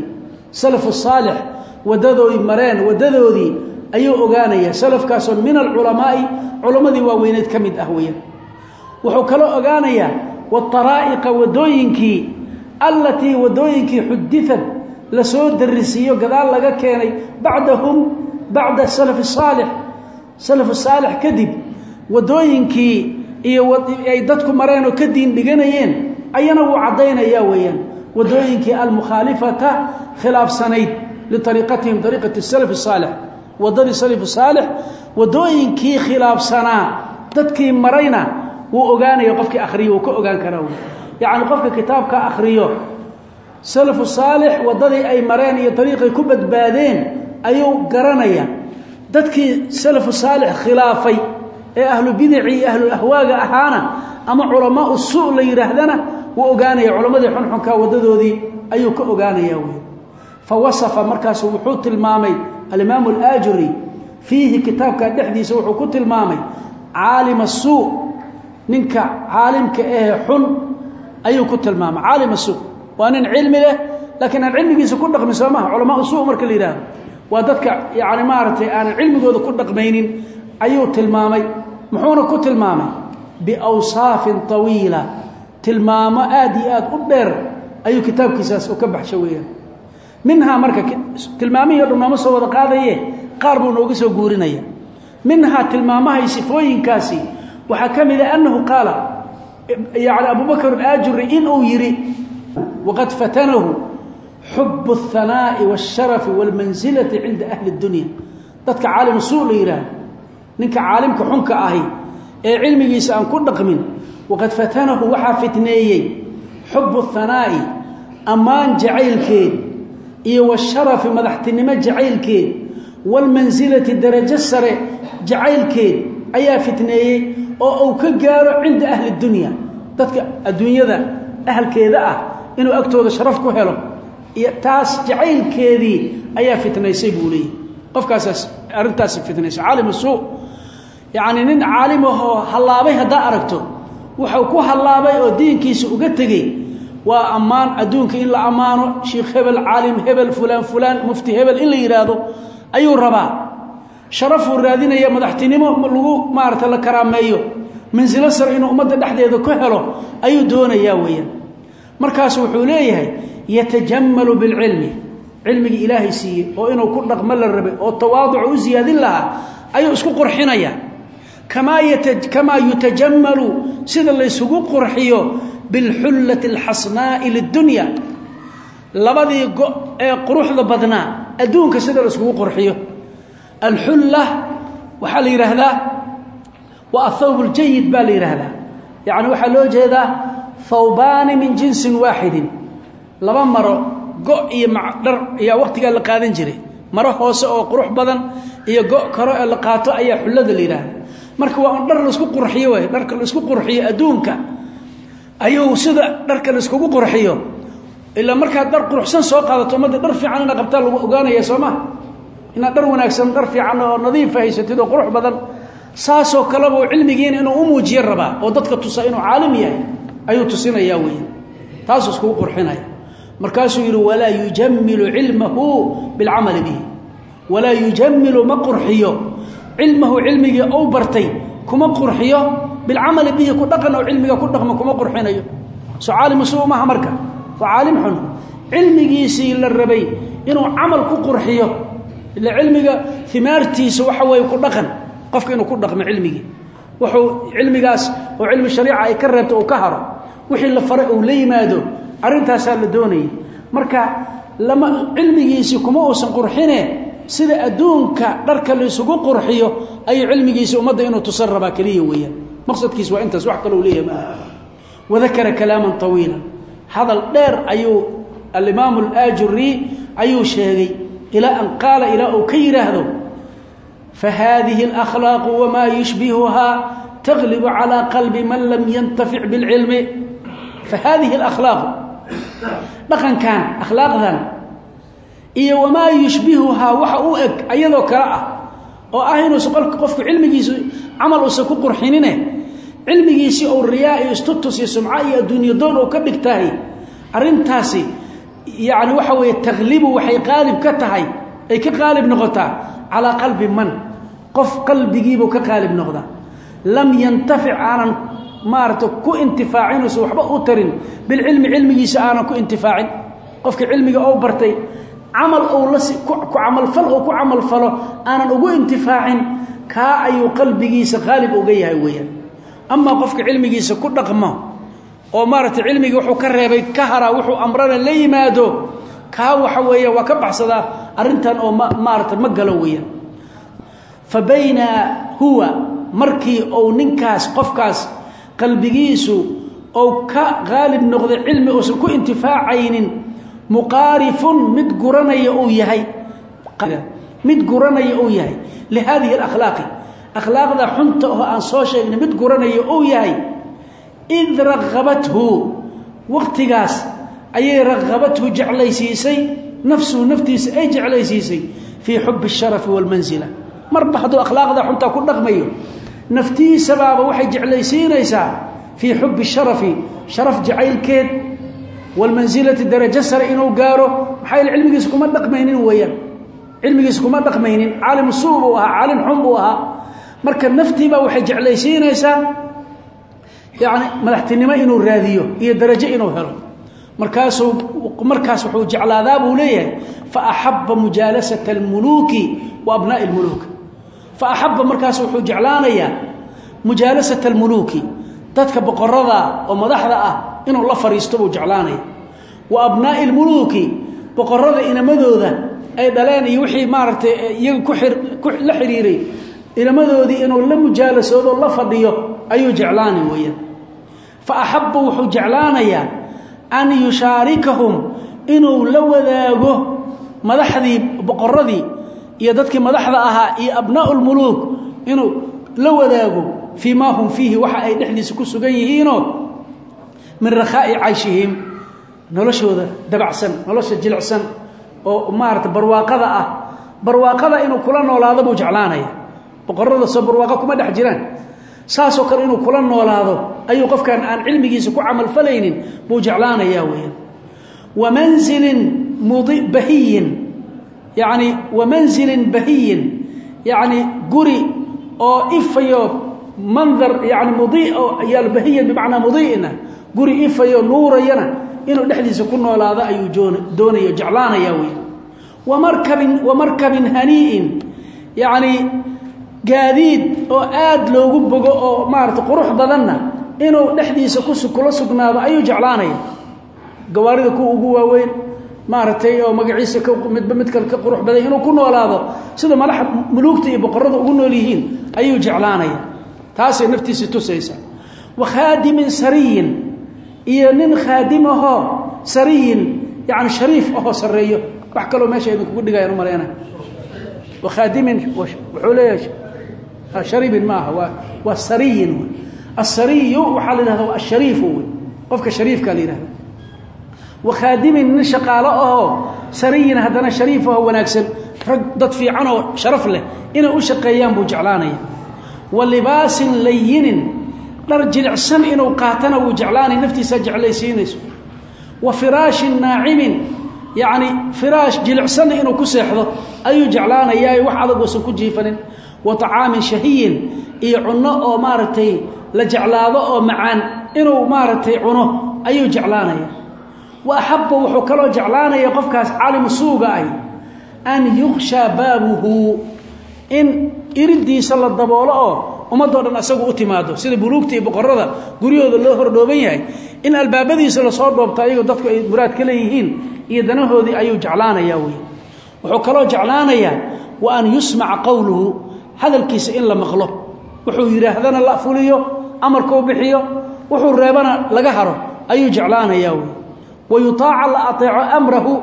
Speaker 1: salafu saalix waddadoodii mareen waddadoodii ayuu ogaanaya salafkaasoo min alculamaa'i culammadii waaweyneed ka mid ah weeyaan. Wuxuu kaloo ogaanayaa waaaraa'iqa waddooyinkii allatii waddooyinkii xudiad la soo darisiiyo gadaal laga keenay bacdahum bacda salaf saalix salafu saalix kadib waddooyinkii iyo ay dadku mareen oo ka diin dhiganayeen ayana wuu caddaynaya weeyaan. Waddooyinkii almukhaalifata khilaafsanayd liariiqatihim ariiqati salaf saalix waddadii salafu saalix waddooyinkii khilaafsanaa dadkii marayna wuu ogaanaya qofkii akhriyo wuu ka ogaan karaa wy yacni qofka kitaabka akhriyo salafu saalix waddadii ay mareen iyo ariiqay ku badbaadeen ayuu garanaya dadkii salafu saalix khilaafay ee ahlu bidici iyo ahwaaga ahaana ama culamaa suu la yidhaahdana wuu ogaanaya culammadii xunxunka waddadoodii ayuu ka ogaanaya wey fa wasafa markaasu wuxuu tilmaamay alimaamu alaajuri fiihi kitaabka dhexdiisa wuxuu ku tilmaamay caalima suu ninka caalimka ahe xun ayuu ku tilmaamay. Caalima suu waa nin cilmi leh laakiin aan cilmigiisa ku dhaqmin soo maha culamaa suu marka la yidhaahdo. Waa dadka yani maaragtay aanan cilmigooda ku dhaqmaynin ayuu tilmaamay. Muxuuna ku tilmaamay? Biawsaafin طawiila tilmaamo aad iyo aad u dheer ayuu kitaabkiisaas u ka baxsho weeyaan. Minhaa marka tilmaamihii o nooma soo wada qaadaye? Qaar buu nooga soo guurinaya. Minhaa tilmaamahay sifooyinkaasi waxaa ka mida annahu qaala yani abubakr aajuri inuu yidhi waqad fatanahu xub الhanaaءi wالsharafi wاlmansilati cinda ahli اdunya dadka caalim suu la yidhaahdo ninka caalimka xunka ahi ee cilmigiisa aan ku dhaqmin waqad fatanahu waxaa fitneeyey xubu الhanaa'i ammaan jacaylkeed iyo washarafi madaxtinimo jacaylkeed wاlmansilati darajo sare jacaylkeed ayaa fitneeyey oo uu ka gaaro cinda ahli اdunya dadka adduunyada ahalkeeda ah inuu agtooda sharaf ku helo iyo taas jacaylkeedii ayaa fitnaysay buu leeyahy qofkaasaas arrintaasi fitnaysay. Caalim suu yacni nin caalimahoo hallaabay haddaa aragto wuxuu ku hallaabay oo diinkiisa uga tegey waa ammaan adduunka in la ammaano sheikh hebel caalim hebel fulaan fulaan mufti hebel in la yidhaahdo ayuu rabaa sharafuu raadinaya madaxtinimo lagu maarata la karaameeyo. Mansilo sar inuu ummadda dhexdeeda ku helo ayuu doonayaa weeyaan. Markaasu wuxuu leeyahay yatajammalu bilcilmi. Cilmigii ilaahay siiyey oo inuu ku dhaqmo la rabay oo tawaaduca u siyaadin lahaa ayuu isku qurxinaya. Kamaa kamaa yutajammalu sida laysugu qurxiyo bilxullati alxasnaa'i lidunya labadii go ee quruxda badnaa adduunka sida layskugu qurxiyo alxulla waxaa la yidhaahdaa waa athawb ljayid baa la yidhaahdaa. Yacni waxaa loo jeedaa thawbaani min jinsin waaxidin laba maro go iyo dhar ayaa wakhtigaa la qaadan jiray. Maro hoose oo qurux badan iyo go karo ee la qaato ayaa xullada la yidhaahda marka waa un dhar la isku qurxiyo waay dharka la isku qurxiyo adduunka ayuu sida dharka laiskugu qurxiyo. Ilaa markaad dhar quruxsan soo qaadato ummadda dhar fiican ina qabtaa lagu ogaanaya soo ma inaad dhar wanaagsan dhar fiican oo nadiifa haysatid oo qurux badan saasoo kaleba cilmigiina inuu u muujiyo rabaa oo dadka tusa inuu caalim yahay ayuu tusinayaa weya taasuu iskugu qurxinaya. Markaasuu yidhi walaa yujamilu cilmahu bilcamali bihi. Walaa yujamilu ma qurxiyo. Cilmahu cilmigii bartay kuma qurxiyo. Bilcamali bihi ku dhaqan oo cilmiga ku dhaqmo kuma qurxinayo. Soo caalim suu maha marka. Waa caalim xun. Cilmigiisii la rabay inuu camal ku qurxiyo ila cilmiga imaartiisa waxa weeye ku dhaqan. Qofka inuu ku dhaqmo cilmigii. Wuxuu cilmigaas oo cilmi shariica ay ka reebto uu ka haro. Wixii la faray uu la yimaado arrintaasaa la doonayay. Marka lama cilmigiisii kuma uusan qurxine sida adduunka dharka laysugu qurxiyo ayuu cilmigiisi ummadda inuu tusan rabaa weeyaan. Maqsadkiis waa intaas wax kalou leeyahay maaha. Wadakara kalaaman طawiila hadal dheer ayuu alimaamu alaajuri ayuu ilaa an qaala ilaa uu ka yidhaahdo fahadihi اlakhlaaqu wamaa yushbihuhaa taglibu calىa qalbi man lam yantafic biاlcilmi fahadihi اlakhlaaqu dhaqankan akhlaaqdan iyo wamaa yushbihuhaa waxa u eg ayadoo kale ah oo ah inuusa qofku cilmigiisu camal uusan ku qurxinine cilmigiisii ou riyaa iyo istutus iyo sumco iyo adduunyo doon ou ka dhigtahay arrintaasi yacni waxa weeye takhlibu waxay qaalib ka tahay ay ka qaalib noqotaa calaa qalbi man qof qalbigiibuu ka qaalib noqdaa lam yantafic aanan maarata ku intifaacin uusan waxba u tarin bilcilmi cilmigiisa aanan ku intifaacin. Qofka cilmiga ou bartay camal ou la ku camalfal ou ku camalfalo aanan ugu intifaacin kaa ayuu qalbigiisa qaalib uga yahay weeyaan. Amaa qofka cilmigiisa ku dhaqmo oo maaragtay cilmigii wuxuu ka reebay ka haraa wuxuu amrana la yimaado kaa waxa weeya waa ka baxsadaa arrintan oo ma maarata ma galo weeyaan fa bayna huwa markii ou ninkaas qofkaas qalbigiisu ou ka qaalib noqday cilmi uusan ku intifaacaynin muqaarifun mid guranaya uu yahay. Mid guranaya uu yahay. Lihadihi alakhlaaqi. Akhlaaqda xunta oo aan soo sheegnay mid guranaya uu yahay id raqabathu waqtigaas ayay raqabathu jeclaysiisay nafsuhu naftiisa ay jeclaysiisay fii xubi asharafi waalmansila marba hadduu akhlaaqda xuntaa ku dhaqmayo naftiisabaaba waxay jeclaysiinaysaa fii xubi sharafi sharaf jacaylkeed walmansilati darajo sare inuu gaaro maxaa yeel cilmigiisa kuma dhaqmaynin weeyaan cilmigiisa kuma dhaqmaynin caalim suu buu ahaa caalim xun buu ahaa marka naftiibaa waxay jeclaysiinaysaa yacni madaxtinimo inuu raadiyo iyo darajo inuu helo. Markaasuu markaas wuxuu jeclaadaa buu leeyahay fa axabba mujaalasata almuluuki wa abnaa'i almuluuk. Fa axabba markaas wuxuu jeclaanayaa mujaalasata almuluuki dadka boqorada oo madaxda ah inuu la fariisto buu jeclaanaya wa abnaa'i almuluuki boqorada inamadooda ay dhaleen iyo wixii maaragtay iyaga ku ku la xiriiray inamadoodii inuu la mujaalasoodo la fadhiyo ayuu jeclaani weeyaan fa axabba wuxuu jeclaanayaa an yushaarikahum inuu la wadaago madaxdii boqoradii iyo dadkii madaxda ahaa iyo abnaa'u lmuluuk inuu la wadaago fii maa hum fiihi waxa ay dhexdiisa ku sugan yihiinoo min rakhaa'i cayshihim noloshooda dabacsan nolosha jilicsan oo maarata barwaaqada ah. Barwaaqada inuu kula noolaado buu jeclaanaya. Boqorada soo barwaaqo kuma dhex jiraan saasoo kale inuu kula noolaado ayuu qofkan aan cilmigiisa ku camalfalaynin buu jeclaanayaa weeyaan. Wa manzilin mudi bahiyin. Yacni wa manzilin bahiyin. Yacni guri oo ifayo mandar yani mudii oo yaal bahiyan bimacnaa mudii'na. Guri ifayo nuurayana inuu dhexdiisa ku noolaado ayuu doonaya jeclaanayaa weeyaan. Wa markabin wa markabin hanii'in yacni gaadiid oo aad loogu bogo oo maarata qurux badanna inuu dhexdiisa kula sugnaado ayuu jeclaanaya. Gawaarida kuwa ugu waaweyn maaragtay oo magaciisa midba mid kale ka qurux badan inuu ku noolaado sida madaxa muluugta iyo boqorada ugu nool yihiin ayuu jeclaanaya. Taasay naftiisa tusaysa wa khaadimin sariyin iyo nin khaadim ahoo sariyin yani shariif ahoo sareeyo wax kaloo meesha idinkugu dhigayaan u maleyna wa khaadimin wuxuu leeyahay sharibin maaha waa sariyin asariyu waxaa la yihahda waa ashariifu wey qofka shariifkaa la yihahda wa khaadimin nin shaqaalo ahoo sariyin haddana shariif ahoo wanaagsan. Rag dad fiican oo sharaf leh inay u shaqeeyaan buu jeclaanaya. Wa libaasin layinin dhar jilicsan inuu qaatana wuu jeclaanay naftiisaa jeclaysiinayso. Wa firaashin naacimin yacni firaash jilicsanna wa طacaamin shahiyin iyo cunno oo maaragtay la jeclaado oo macaan. Inuu maaragtay cuno ayuu jeclaanaya. Wa axabba wuxuu kaloo jeclaanaya qofkaas caalimu suuga ah an yukshaa baabuhu in irindiisa la daboolo oo ummadoo dhan asagu u timaado. Sida buluugta iyo boqorada guryahooda loo hordhooban yahay. In albaabadiisa la soo dhoobto ayagoo dadku ay muraad ka leeyihiin iyo danahoodii ayuu jeclaanayaa wey wuxuu kaloo jeclaanayaa an yusmaca qowluhu hadalkiisa in la maqlo. Wuxuu yidhaahdana la fuliyo amarkuu bixiyo wuxuu reebana laga haro. Ayuu jeclaanayaa wey wa yutaaca la aeeco amrahu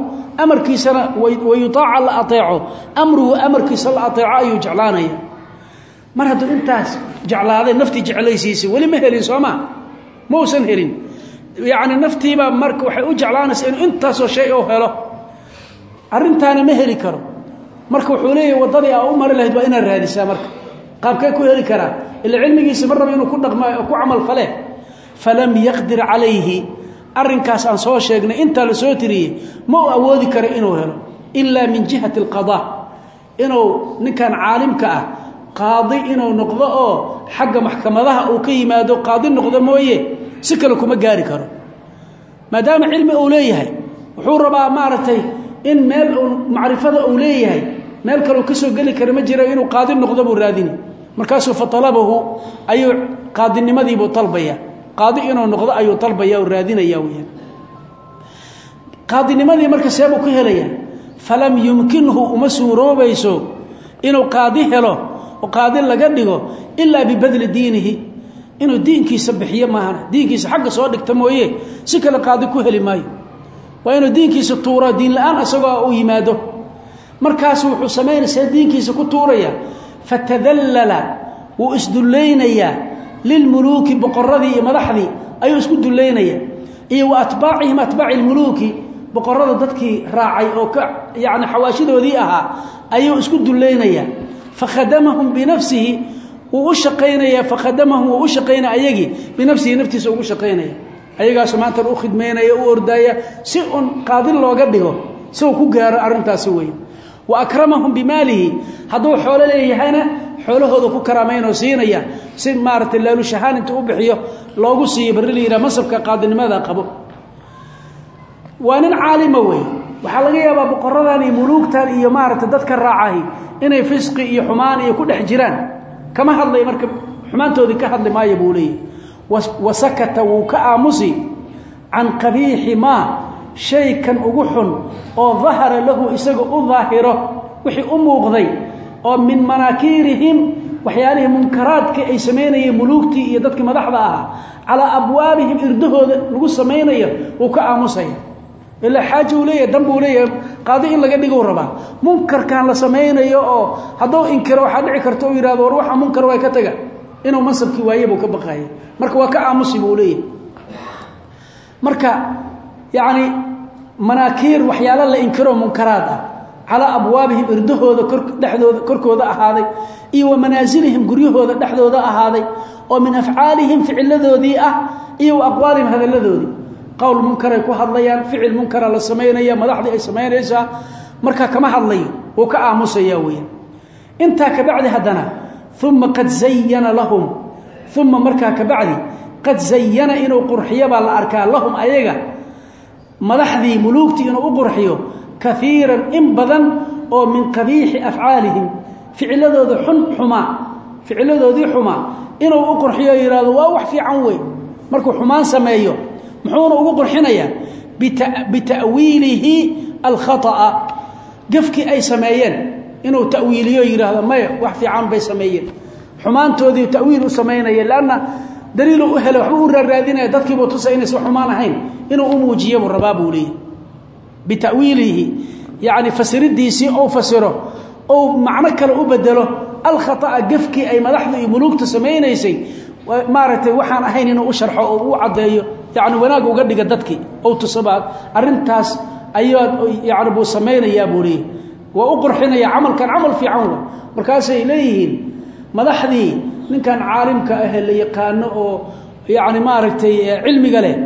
Speaker 1: amarkiisana wa yutaaca la aeeco amruhu amarkiisa la aeeco ayuu jeclaanaya mar hadduu intaas jeclaaday naftii jeclaysiisay weli ma helin soomaa ma? Usan helin. Yacni naftiibaa marka waxay u jeclaanaysaa inuu intaasoo shay oo helo. Arrintaana ma heli karo marka wuxuu leeyahy waddadii aa u mari lahayd waa inaad raadisaa marka. Qaabkee ku heli karaa ila cilmigiisa mar raba inuu ku dhaqma ku camal fale. Falam yaqdir calayhi. Arrinkaas aan soo sheegnay intaa la soo tiriyey ma uu awoodi karo inuu helo. Ilaa min jihati alqadaa. Inuu ninkan caalimka ah qaadi inuu noqdo oo xagga maxkamadaha uu ka yimaado qaadi noqdo mooye si kale kuma gaari karo. Maadaama cilmi uu leeyahay wuxuu rabaa maaragtay in meel uu macrifada uu leeyahay meel kaleu ka soo geli kara ma jiro inuu qaadi noqdo buu raadini. Markaasuu fatalabahu ayuu qaadinimadiibuu talbaya qaadi inuu noqdo ayuu talbaya u raadinaya weyaan. Qaadinimadii marka seebuu ku helaya falam yumkinhu uma suuroobayso inuu qaadi helo oo qaadi laga dhigo ilaa bibadli diinihi. Inuu diinkiisa bixiyo maahan. Diinkiisa xagga soo dhigta mooye. Si kale qaadi ku heli maayo. Waa inuu diinkiisa tuuro diin la'aan isagoo u yimaado markaasu wuxuu samaynaysaa diinkiisa ku tuuraya fatadallala wuu isdullaynayaa lilmuluuki boqoradii iyo madaxdii ayuu isku dullaynaya. Iyo wa atbaacihim atbaaci lmuluuki boqorada dadkii raacay oo ka yani xawaashidoodii ahaa ayuu isku dullaynaya. Fakhadamahum binafsihi wuu u shaqaynaya fakhadamahum wuu u shaqaynaya ayagii binafsihi naftiisa ugu shaqaynaya. Ayagaasu maantan u khidmaynaya u ordaaya si un qaadin looga dhigo si ku gaaro arrintaasi weeye wa akramahum bimaalihi hadduu xoolo leeyahayna xoolahooda ku karaamaynoo siinaya si maaragtay laalushahaan intuu u bixiyo loogu siiyo barri masabka qaadinimada qabo. Waa nin caalima wey waxaa laga yaabaa boqoradan iyo muluugtan iyo maaragtay dadka raacahi inay fisqi iyo xumaan iyo ku dhex jiraan. Kama hadlay marka xumaantoodii ka hadli maayo buu leeyahy wa sakata wuu ka aamusi can qabiixi maa shaykan ugu xun oo dahara lahu isaga u daahiro wixii u muuqday oo min manaakiirihim waxyaalihii munkaraadka ay samaynayeen muluugtii iyo dadkii madaxda ahaa calaa abwaabihim irdahooda lagu samaynayo wuu ka aamusaya. Ilaa xaaji uu leeyahay dan buu leeyahay qaadi in laga dhigou rabaa. Munkarkan la samaynayo oo hadduu inkiro waxaa dhici karta uu yidhahdo war waxa munkar waa ka waa ka aamusi yacni manaakiir waxyaalo la inkiro munkaraad ah. Calaa abwaabihim irdahooda dhexdooda korkooda ahaaday iyo wa manaasilihim guryahooda dhexdooda ahaaday oo min afcaalihim ficiladoodii ah iyo wa aqwaalihim hadalladoodii. Qowl munkaray ku hadlayaan ficil munkara la samaynaya madaxdii ay samaynaysaa markaa kama hadlayo wuu ka aamusaya weya intaa kabacdi haddana uma qad zayana lahum uma markaa kabacdi qad zayana inuu qurxiyo la arkaa lahum ayaga madaxdii muluugtii inuu u qurxiyo kaiiran in badan oo min qabiixi afcaalihim ficiladooda xun xumaa ficiladoodii xumaa inuu u qurxiyo yihahdo waa wax fiican wey markuu xumaan sameeyo muxuuna ugu qurxinayaa bita'wiilihi alkhata'a. Gafkii ay sameeyeen inuu ta'wiiliyo yidhaahdo maya wax fiican bay sameeyeen. Xumaantoodii ta'wiil u samaynaya lanna daliiluu u helay waxba u raaraadinaya dadkiibuu tusay inaysa xumaan ahayn inuu u muujiya buu rabaa buu leeyahy bitawiilihi yani fasiridiisii ou fasiro ou macno kale u bedelo alkhaطa'a gefkii ay madaxdu iyo muluugta samaynaysay maaragtay waxaan ahayn inuu u sharxo oo u caddeeyo yani wanaag uga dhiga dadkii ou tusaba arintaas ayaa yani buu samaynayaa buu leeyahy waa u qurxinaya camalkan camal fiican leeyihiin madaxdii ninkan caalimka ahe la yaqaano oo yacni maaragtay cilmiga leh.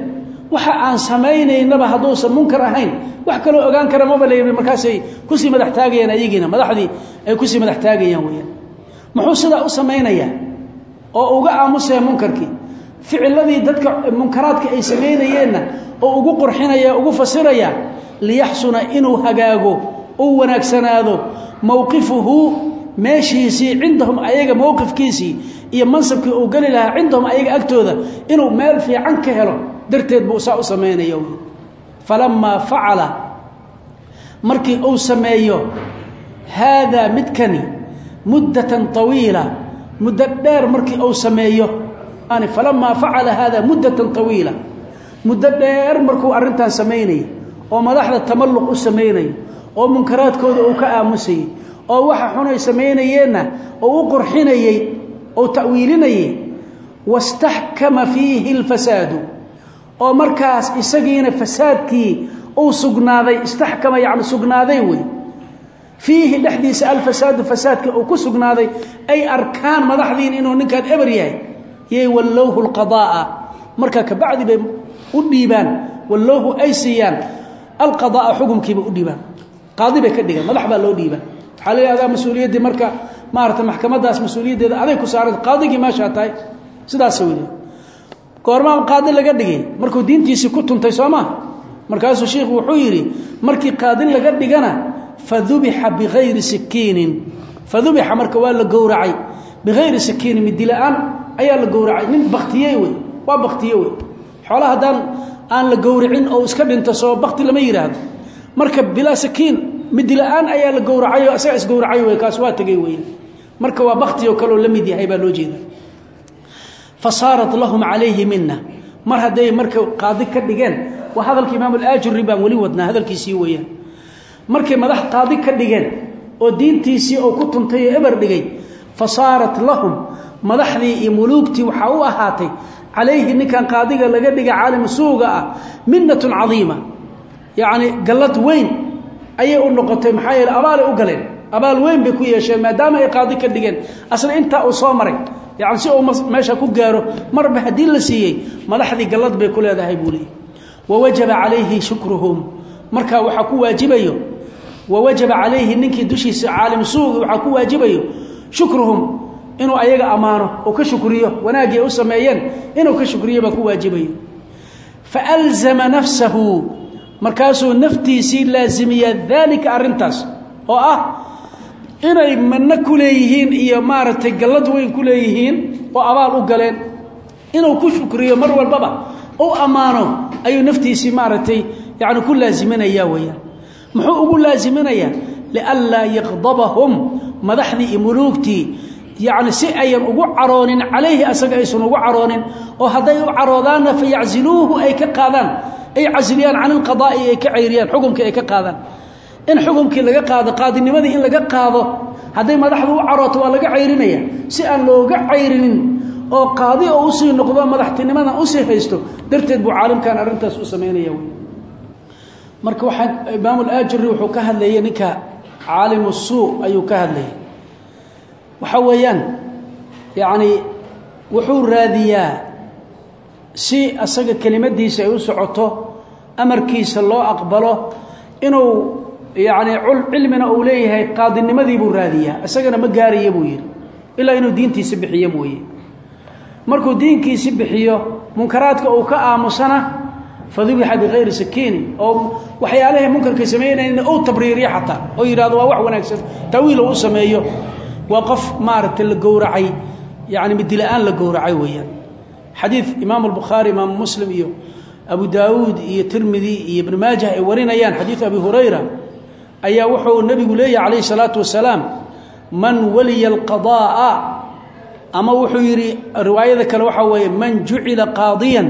Speaker 1: Waxa aan samaynaynaba hadduusan munkar ahayn. Wax kaloo ogaan kara maba leeyi markaasay ku sii madax taagayaan ayagiina. Madaxdii ay ku sii madax taagayaan weyaan muxuu sidaa u samaynayaa? Oo uga aamusaya munkarkii? Ficiladii dadka munkaraadka ay samaynayeenna oo ugu qurxinaya ugu fasiraya liyaxsuna inuu hagaago uu wanaagsanaado mowqifuhu meeshiisii cindahum ayaga mowqifkiisii iyo mansabkii uu geli lahaa cindahum ayaga agtooda inuu meel fiican ka helo darteed buu saa u samaynaya falamaa facala markii uu sameeyo haadaa midkani muddatan طawiila muddo dheer markii uu sameeyo ani falamaa facala haadaa muddatan طawiila muddo dheer markuu arrintan samaynayay oo madaxda tamalluq u samaynayo oo munkaraadkooda uu ka aamusayey oo waxa xunay samaynayeenna oo u qurxinayey oo ta'wiilinayay wastaxkama fiihi اlfasaadu oo markaas isagiina fasaadkii uu sugnaaday istaxkama yani sugnaaday wey. Fiihi dhexdiisa alfasaadu fasaadka uu ku sugnaaday ay arkaan madaxdiin inuu ninkan eber yahay yay wallowhu lqadaaa markaa kabacdi bay u dhiibaan wallowhu ay siiyaan alqadaaa xukumkiiba u dhiibaan. Qaadi bay ka dhigaan madax baa loo dhiibaa. Waxaa la marka maarata maxkamadaas mas'uuliyaddeeda aday ku saaran qaadigii meeshaa tahay sidaas weli goormaa qaadi laga dhigay markuu diintiisii ku tuntay soo maa markaasuu sheikhu wuxuu yidhi markii qaadi laga dhigana fadubixa bikayri sikiinin. Fadubixa marka waa la gowracay. Bikayri sikiinin midila-aan ayaa la gowracay. Nin baktiyey wey waa baktiye wey. Xoola aan la gowricin oo iska dhinto soo bakti lama yidhaahdo marka bilaa sikiin midila-aan ayaa la gowracay isaga isgowracay wey kaas waa tegay wey marka waa bakti oo kaleoo la mid yahay baa loo jeeda fasaarat lahum calayhi mina mar hadday marka qaadi ka dhigeen waa hadalka imaam alaajuri baan weli wadnaa hadalkiisii weeyaan. Markay madax qaadi ka dhigeen oo diintiisii oo ku tuntay oo dhigay fasaarat lahum madaxdii iyo muluugtii waxaa u ahaatay calayhi ninkan qaadiga laga dhiga caalimu suuga ah minnatun cadiima. Yacni gallad weyn ayay u noqotay maxaa yeele abaalay u galeen. Abaal weyn bay ku yeesheen maadaama ay qaadi ka dhigeen. Asna intaa uu soo maray yani si uu meesha ku gaaro marba haddii la siiyey madaxdii gallad bay ku leedahay buu leeyay wawajaba calayhi shukruhum. Markaa waxaa ku waajibayo wawajaba calayhi ninkii dushiisa caalim suugi waxaa ku waajibayo shukruhum inuu ayaga ammaano oo ka shukriyo wanaaggii u sameeyeen inuu ka shukriyo baa ku waajibayo. Faalzama nafsahu markaasuu naftiisii laazimiyaa daalika arrintaas oo ah inay manno ku leeyihiin iyo maaragtay gallad weyn ku leeyihiin oo abaal u galeen. Inuu ku shukriyo mar walbaba u ammaano ayuu naftiisii maaragtay yani ku laaziminaya weyaan muxuu ugu laaziminayaa lianlaa yaqdabahum madaxdii iyo muluugtii. Yacni si ayan ugu caroonin calayhi asaga aysan ugu caroonin oo hadday u caroodaanna fayacziluuhu ay ka qaadaan ay casiliyaan can ilqadaa'i ay ka cayriyaan xukumkii ay ka qaadaan. In xukumkii laga qaado qaadinimadii in laga qaado hadday madaxdu u carooto waa laga cayrinaya. Si aan looga cayrinin oo qaadi oo u sii noqdo madaxtinimadan u sii haysto darteed buu caalimkan arrintaas u samaynaya marka waxaa imaam alaajuri wuxuu ka hadlayay ninka caalimu suu ayuu ka hadlayay. Waxa weeyaan yacni wuxuu raadiyaa si asaga kelimadiisa ay u socoto amarkiisa loo aqbalo inuu yacni cilmina uu leeyahay qaadinimadii buu raadiyaa isagana ma gaaraya buu yidhi ilaa inuu diintiisa bixiyo mooye markuu diinkiisi bixiyo munkaraadka uu ka aamusana fadubixa bikayri sakiini oo waxyaalahay munkarka samaynayna uu tabriiriyo xataa oo yidhahdo waa wax wanaagsan taawiil u sameeyo waa qof maaragtay la gowracay yani midila-aan la gowracay weeyaan xadiid imaam albukhaari imaamu muslim iyo abu daawuud iyo tirmidi iyo ibnu maajah ay warinayaan xadiid abi hurayra ayaa wuxuu nebigu leeyahy calayhi salaatu wasalaam man waliya alqadaa'a ama wuxuu yidhi riwaayada kale waxaa weeye man jucila qaadiyan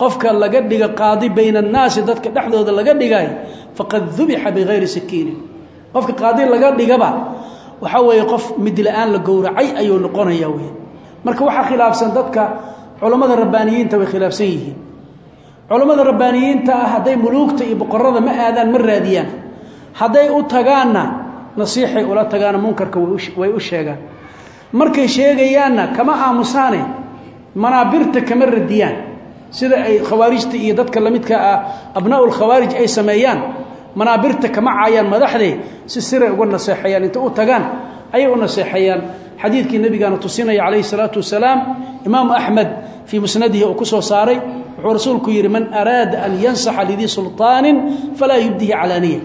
Speaker 1: qofka laga dhiga qaadi bayna annaasi dadka dhexdooda laga dhigay faqad dubixa bikayri sakiinin qofka qaadi laga dhigaba waxaa weeye qof midla-aan la gowracay ayuu noqonaya wey marka waxaa khilaafsan dadka culammada rabbaaniyiinta way khilaafsan yihiin. Culammada rabbaaniyiinta ah hadday muluugta iyo boqorada ma aadaan ma raadiyaan. Hadday u tagaanna nasiixay ula tagaana munkarka way u sheegaan. Markay sheegayaanna kama aamusaane manaabirta kama radiyaan. Sida ay khawaarijta iyo dadka lamidka ah abnaau lkhawaarij ay sameeyaan manaabirta kama caayaan madaxdee si siray uga naseexayaan inta u tagaan ayay u naseexayaan xadiidkii nabigaana tusinaya calayhi salaatu wasalaam imaamu axmed fii musnadihi uu ku soo saaray wuxuu rasuulku yidhi man araada an yansaxa lidii sulطaanin falaa yubdihi calaaniya.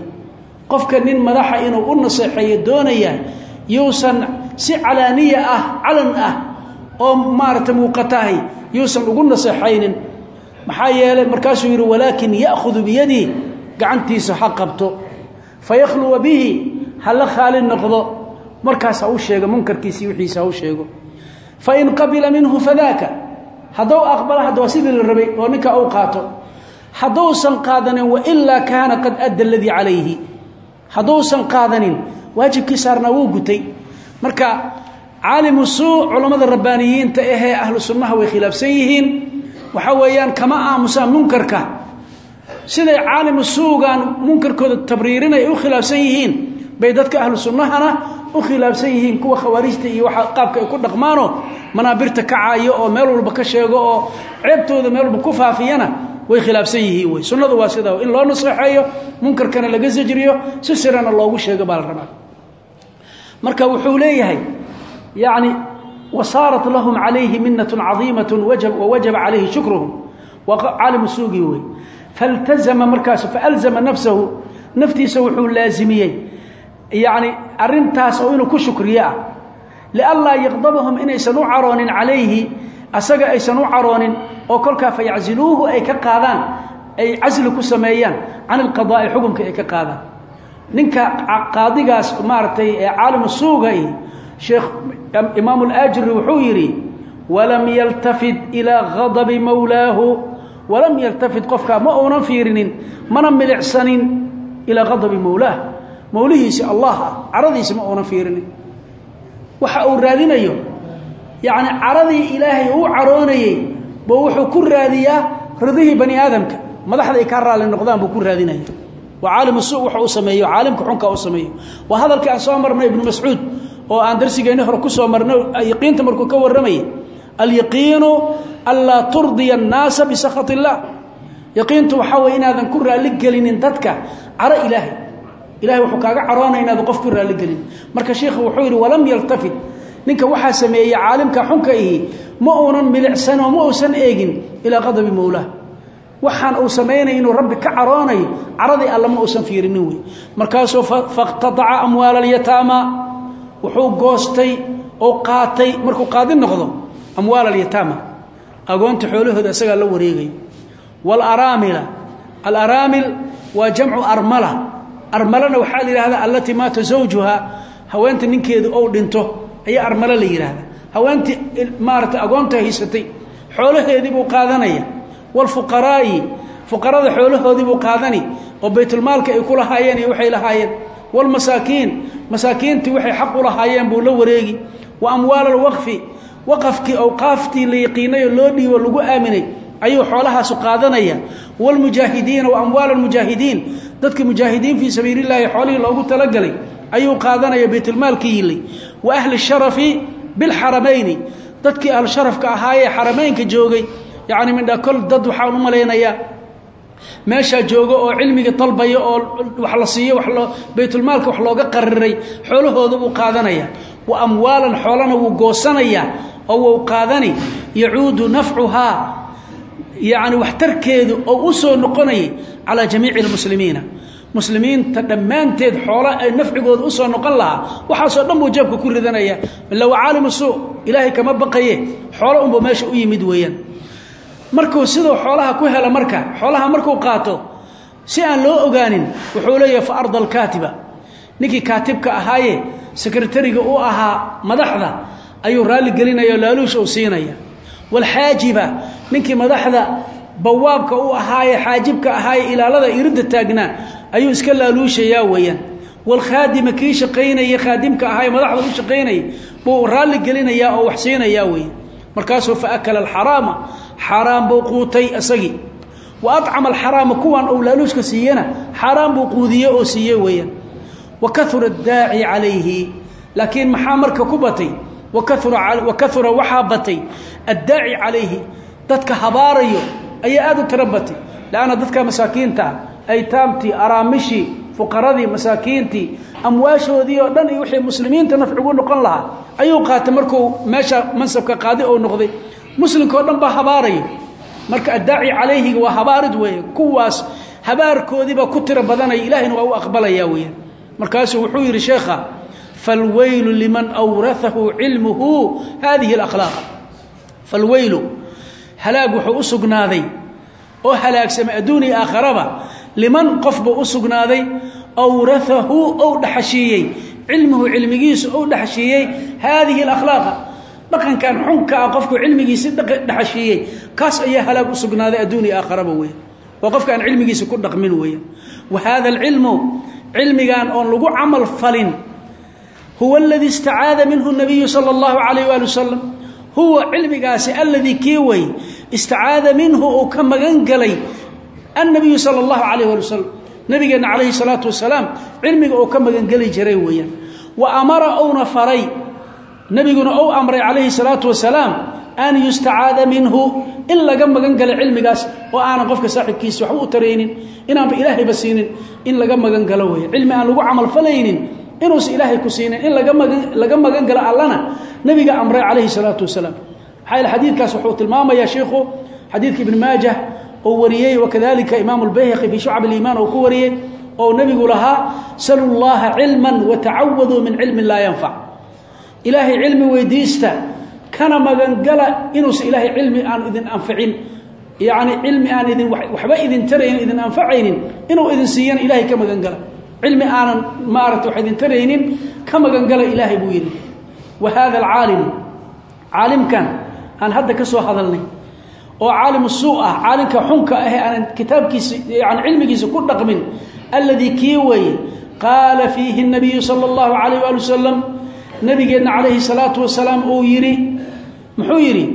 Speaker 1: Qofka nin madaxa inuu u naseexeeyo doonaya yuusan si calaaniya ah calan ah oo maaragtay muuqatahay yuusan ugu naseexaynin. Maxaa yeelay markaasuu yidhi walaakin ya'khudu biyadii gacantiisa ha qabto. Fayakhluwa bihi ha la khaali noqdo markaas u sheego munkarkiisii wixiisa ha u sheego. Fain qabila minhu fadaaka haddou aqbala hadda sidii la rabay oo ninkaa u qaato hadduusan qaadanin wailaa kaana qad adda aladii calayhi. Hadduusan qaadanin waajibkii saarnaa wuu gutay. Marka caalimu suu culammada rabbaaniyiinta ahee ahlu sunnaha way khilaafsan yihiin. Weeyaan kama aamusaan munkarka. Siday caalimu suugaan munkarkooda tabriirinay u khilaafsan bay dadka ahlu sunnahana u khilaafsan yihiin kuwa khawaarijta iyo waa qaabka ay ku dhaqmaanoo manaabirta ka caayo oo meel walba ka sheego oo ceebtooda meel walba ku faafiyana way khilaafsan yihiin wey sunnadu waa sidaa in loo naseexeeyo munkarkana laga sajriyo si sirana loogu sheego baa la rabaa. Marka wuxuu leeyahay yani wasaarat lahum calayhi minat cadiimat wawajaba calayhi shukruhum. Waa caalimu suugii wey faltazama markaas faalzama nafsahu naftiisa wuxuu laazimiyey yani arintaas oo inuu ku shukriyo ah lianlaa yaqdabahum inaysan u caroonin calayhi asaga aysan u caroonin oo kolkaa fayacziluuhu ay ka qaadaan ay casli ku sameeyaan can ilqadaa'i xukumka ay ka qaadaan. Ninka qaadigaas maaragtay ee caalimu suugay sheekh imaam اlaajiri wuxuu yidhi walam yaltafid ilaa gadabi mawlaahu walam yaltafid qofkaa ma uunan fiirinin milicsanin ilaa gadabi mawlaah mawlihiisi allah ah caradiisi ma uunan fiirinin. Waxa uu raadinayo yacni caradii ilaahay uu caroonayey buu wuxuu ku raadiyaa ridihii bani aadamka. Madaxda ay kaa raalli noqdaan buu ku raadinaya waa caalimu su waxa uu sameeyo caalimka xunka uu sameeyo. Waa hadalkii aan soo marnay ibnu mascuud oo aan darsigeenni hore ku soo marnay yaqiinta markuu ka warramayay. Alyaqiinu anlaa turdiya annaasa bisakhat illah yaqiintu waxaa inaadan ku raalli gelinin dadka caro ilaahay ilahay wuxuu kaaga caroonaya inaadan qof ku raalli gelin. Marka sheikhu wuxuu yidhi walam yaltafit. Ninka waxaa sameeyey caalimka xunka ihi ma uunan milicsano ma uusan eegin ilaa qadabi mowlaah waxaan uu samaynaya inuu rabbi ka caroonayo caradii alle ma uusan fiirinin wey. Markaasuu faqtadaca amwaala alyataama. Wuxuu goostay oo qaatay markuu qaadi noqdo amwaal alyataama. Agoonta xoolahooda isagaa la wareegayo waalaraamila alaraamil waa jamcu armala armalana waxaa la yidhahdaa allatii maata zawjuha haweenta ninkeedu ou dhinto ayaa armalo la yidhaahdaa haweentii maarata agoonta haysatay xoolaheedii buu qaadanaya. Waalfuqaraa'i fuqarada xoolahoodii buu qaadani oo baytulmaalka ay ku lahaayeen iyo waxay lahaayeen. Waalmasaakiin masaakiintii waxay xaq u lahaayeen buu la wareegi. Wa amwaal alwaqfi waqafkii awqaaftii la yaqiinay oo loo dhiibo lagu aaminay ayuu xoolahaasu qaadanaya waalmujaahidiina wa amwaal almujaahidiin dadkii mujaahidiin fii sabiilillaahi xoolihii loogu talagalay ayuu qaadanaya baytulmaalkii yilay wa ahli sharafi bilxaramayni dadkii ahlusharafka ahaayee xarameynka joogay yacni midha dad waxaan u malaynayaa meeshaa jooga oo cilmiga dalbaya oo wax la siiyo baytulmaalka wax looga qariray xoolahooda buu qaadanaya. Wa amwaalan xoolana wuu goosanayaa oo wuu qaadani yacuudu nafcuhaa yacni waxtarkeedu oo u soo noqonayay calaa jamiici almuslimiina. Muslimiinta dhammaanteed xoola ay nafcigooda u soo noqon lahaa waxaasoo dhan buu jeebka ku ridanaya. Ila waa caalimu suu ilaahay kama baqaye xoolo unbuu meesha u yimid weeyaan. Markuu siduu xoolaha ku helo marka xoolaha markuu qaato si aan loo ogaanin wuxuu leeyahay fa arda alkaatiba ninkii kaatibka ahaaye sekretariga u ahaa madaxda ayuu raalli gelinaya o ninkii madaxda bawaabka u ahaaye xaajibka ahaaye ilaalada iridda taagnaa ayuu iska laaluushayaa weeyaan. Waalkhaadima kii shaqaynaya khaadimka ahaaye madaxda u shaqaynaya buu raalli gelinayaa oo wax siinayaa weeye markaasuu fa akala alxaraama xaaraan buu quutay isagii wa acama alxaraama kuwan ou laaluushka siiyena xaaraan buu quudiye oo siiye weeyaan. Wa kaura addaaci calayhi laakiin maxaa marka ku batay? Wa kaura waxaa batay? Addaaci calayhi dadka habaarayo ayaa aada u tiro batay leanna dadka masaakiinta aytaamtii araamishii fuqaradii masaakiintii amwaashoodii oo dhan iyo wixii muslimiinta nafcigu noqon lahaa ayuu qaatay markuu meesha mansabka qaadi oo noqday. Muslimka oo dhan baa habaaraya. Marka addaaci calayhiga waa habaarid weeye. Kuwaas habaarkoodiibaa ku tiro badanaya ilahayna waa u aqbalaya weeyaan markaasuu wuxuu yidhi sheekha falweylu liman awraahu cilmuhu. Hadihi alakhlaaq. Falweylu halaag wuxuu u sugnaaday oo halaagsamay adduun iyo aakharaba liman qofbuu u sugnaaday awraahu ou dhaxashiiyey cilmuhu cilmigiisu ou dhaxashiiyey haadihi alakhlaaqa. Dhaqankan xunka ah qofku cilmigiisi dhaxashiiyey kaas ayaa halaag u sugnaaday adduun aakharaba weya waa qofka aan cilmigiisa ku dhaqmin weya wa hada alcilmu cilmigan oon lagu camal falin huwa aladii istacaada minhu nabiyu sala allahu calayh waali wasalam huwa cilmigaasi alladii kii wey istacaada minhu uu ka magan galay annabiyu sala allahu calayh waali wasalam nabigeenna calayhi salaatu wasalaam cilmiga uu ka magangeli jiray weeyaan. Wa amara ouna faray nabiguna ou amray calayhi salaatu wasalaam an yustacaada minhu in laga magan galo cilmigaas oo aanan qofka saaxibkiisa waxba u taraynin inaanba ilaahayba siinin in laga magan galo cilmi aan lagu camalfalaynin inuusa ilaahay ku siinin in laga magan galo allana nabiga amray calayhi salaatu wasalaam. Maxaa xadiidkaas wuxuu tilmaamayaa sheikhu xadiidka ibni maajah oo wariyey wakadalika imaamu lbayhaqi fii shucab aliimaan oo ku wariyey oo nebigu lahaa salu llaha cilman watacawaduu min cilmin laa yanfac ilaahay cilmi weydiista kana magangala inuusa ilaahay cilmi aan idin anficin. Yacni cilmi aan idin waxba idin taraynin idin anfacaynin inuu idin siiyana ilaahay ka magangala cilmi aanan maarata wax idin taraynin ka magangala ilaahay buu yidhi. Wa hada alcaalimu caalimkan aan hadda ka soo hadalnay oo caalimu suu ah caalimka xunka ahe aanan kitaabkiisa yani cilmigiisa ku dhaqmin alladii kii weeye qaala fiihi nabiyu sala allahu calayh waali wasalam nabigeenna calayhi salaatu wasalaam uu yidhi muxuu yidhi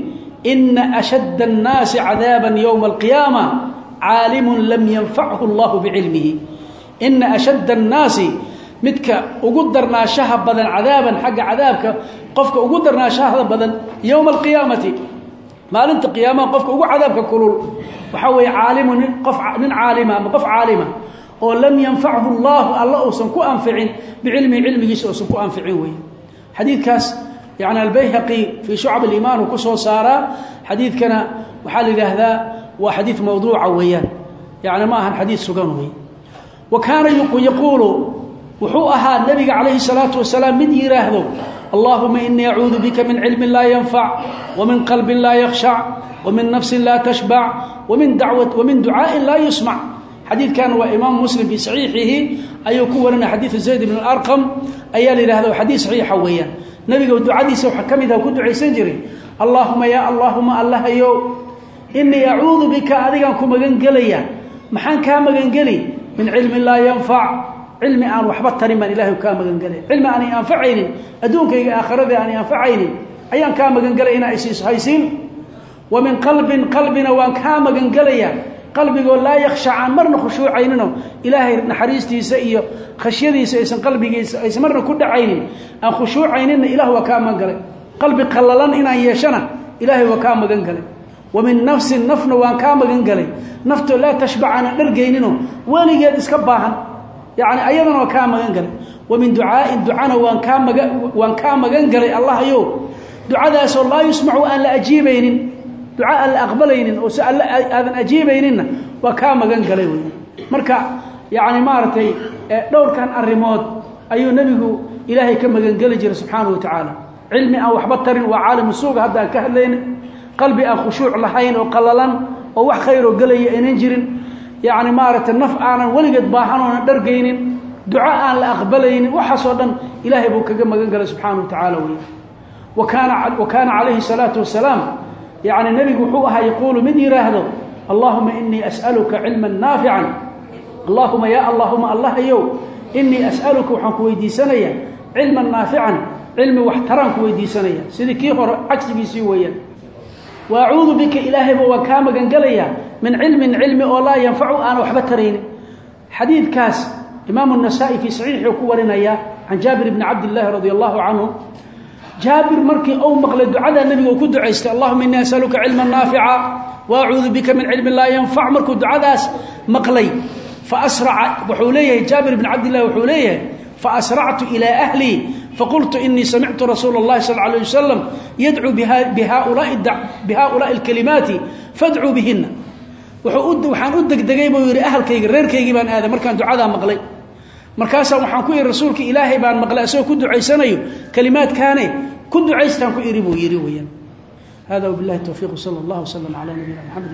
Speaker 1: ina ashadda annaasi cadaaban yowma alqiyaama caalimun lam yanfachu allahu bicilmihi ina ashadda annaasi midka ugu darnaashaha badan cadaaban xagga cadaabka qofka ugu darnaashahada badan yowma alqiyaamati maalinta qiyaamaha qofka ugu cadaabka kulul waxaa weeye caalimu nin qof nin caalima ama qof caalima oo lam yanfachu allahu alla uusan ku anficin bicilmihi cilmigiisa uusan ku anficin wey xadiidkaas yani albayhaqi fii shucab aliimaan uu ku soo saaraa. Xadiidkana waxaa la yidhaahdaa waa xadiid mawduuca weeyaan. Yani ma ahan xadiid sugan wey wa kaana yaquulu wuxuu ahaa nabiga calayhi salaatu wasalaam mid yidhaahdo allahuma inii acuudu bika min cilmin laa yanfac wamin qalbin laa yakhshac wamin nafsin laa tashbac wamin dacwat wamin ducaa'in laa yusmac xadiidkan waa imaam muslim fii saxiixihi ayuu ku warinaya xadiidu zayd bn arqam ayaa la yidhahda xadiid saxiixa weeyaan. Nabiga ducadiisa waxaa ka mid ah ku ducaysan jiray allaahuma yaa allaahuma allahayow inii acuudu bika adigaan ku magangelaya maxaan kaa magangeli min cilmin laa yanfac. Cilmi aan waxba tarin baan ilahay kaa magangelaya cilmi aanay anfacaynin adduunkayga aakhiradii aanay anfacaynin ayaan kaa magangelaya inaa isiis haysiin wa min qalbin qalbina waan kaa magangelaya qalbigoo laa yakhshac aan marna khushuucaynino. Ilaahay naxariistiisa iyo khashyadiisa aysan qalbigiisa aysan marna ku dhacaynin. Aan khushuucayninna ilah waa kaa magan galay qalbi qallalan inaan yeeshana ilaahay waa kaa magan galay wa min nafsin nafna waan kaa magan galay. Naftoo laa tashbac aanan dhargaynino. Weligeed iska baahan. Yacni ayadana waa kaa magan galay. Wa min ducaa'in ducana waan kaa maga waan kaa magan galay allahayow ducadaasoo laa yusmacu aan la ajiibaynin. Duca aan la aqbalaynin oo si alle aadan ajiibayninna waa kaa magan galay wey marka yacni maaragtay dhowrkan arrimood ayuu nebigu ilaahay ka magangeli jiray subxaanahu wa tacaala cilmi aan waxba tarin waa caalimu suuga hadda aan ka hadlaynin qalbi aan khushuuc lahayn oo qallalan oo wax khayroo gelaya aynan jirin yacni maaragtay naf aanan weligeed baahan oonan dhargaynin duco aan la aqbalaynin waxaasoo dhan ilaahay buu kaga magan galay subxaanahu wa tacaala wey wa kaana calayhi salaatu wasalaam yacni nebigu wuxuu ahaa yaquulu mid yidhaahdo allahuma inii as'aluka cilman naafican. Allahuma yaa allahuma allahayow inii as'aluka waxaan ku weydiisanayaa cilman naafican cilmi waxtaraan ku weydiisanaya sidii kii hore cagsigiisii weeyaan wacuudu bika ilaahayba waan kaa magan gelayaa min cilmin cilmi oo laa yanfacu aan waxba taraynin xadiidkaas imaamu nasaa-i fii saxiixuu ku warinaya can jaabir bni cabdillaahi radi allahu canhu. Jaabir markii ou maqlay ducada nebiga uu ku ducaystay allahuma innii asaluka cilman naafica waacuudu bika min cilmin laa yanfac markuu ducadaas maqlay fa asraca wuxuu leeyahay jaabir bni cabdillahi wuxuu leeyahay fa asractu ilaa ahlii faqultu inii samictu rasuula اllahi sal alيه wasalam yadcuu bihaulaai اlkalimaati fadcuu bihina waxaan u degdegay buu yidhi ahalkayga reerkaygii baan aaday markaan ducadaa maqlay markaasaa waxaan ku ihi rasuulka ilaahay baan maqlay asagoo ku ducaysanayo kalimaadkaane ku ducaystaan ku ihi buu yidhi weyaan hada wbilahi towfiiq sal اllah wslm calى nabiyina mxamed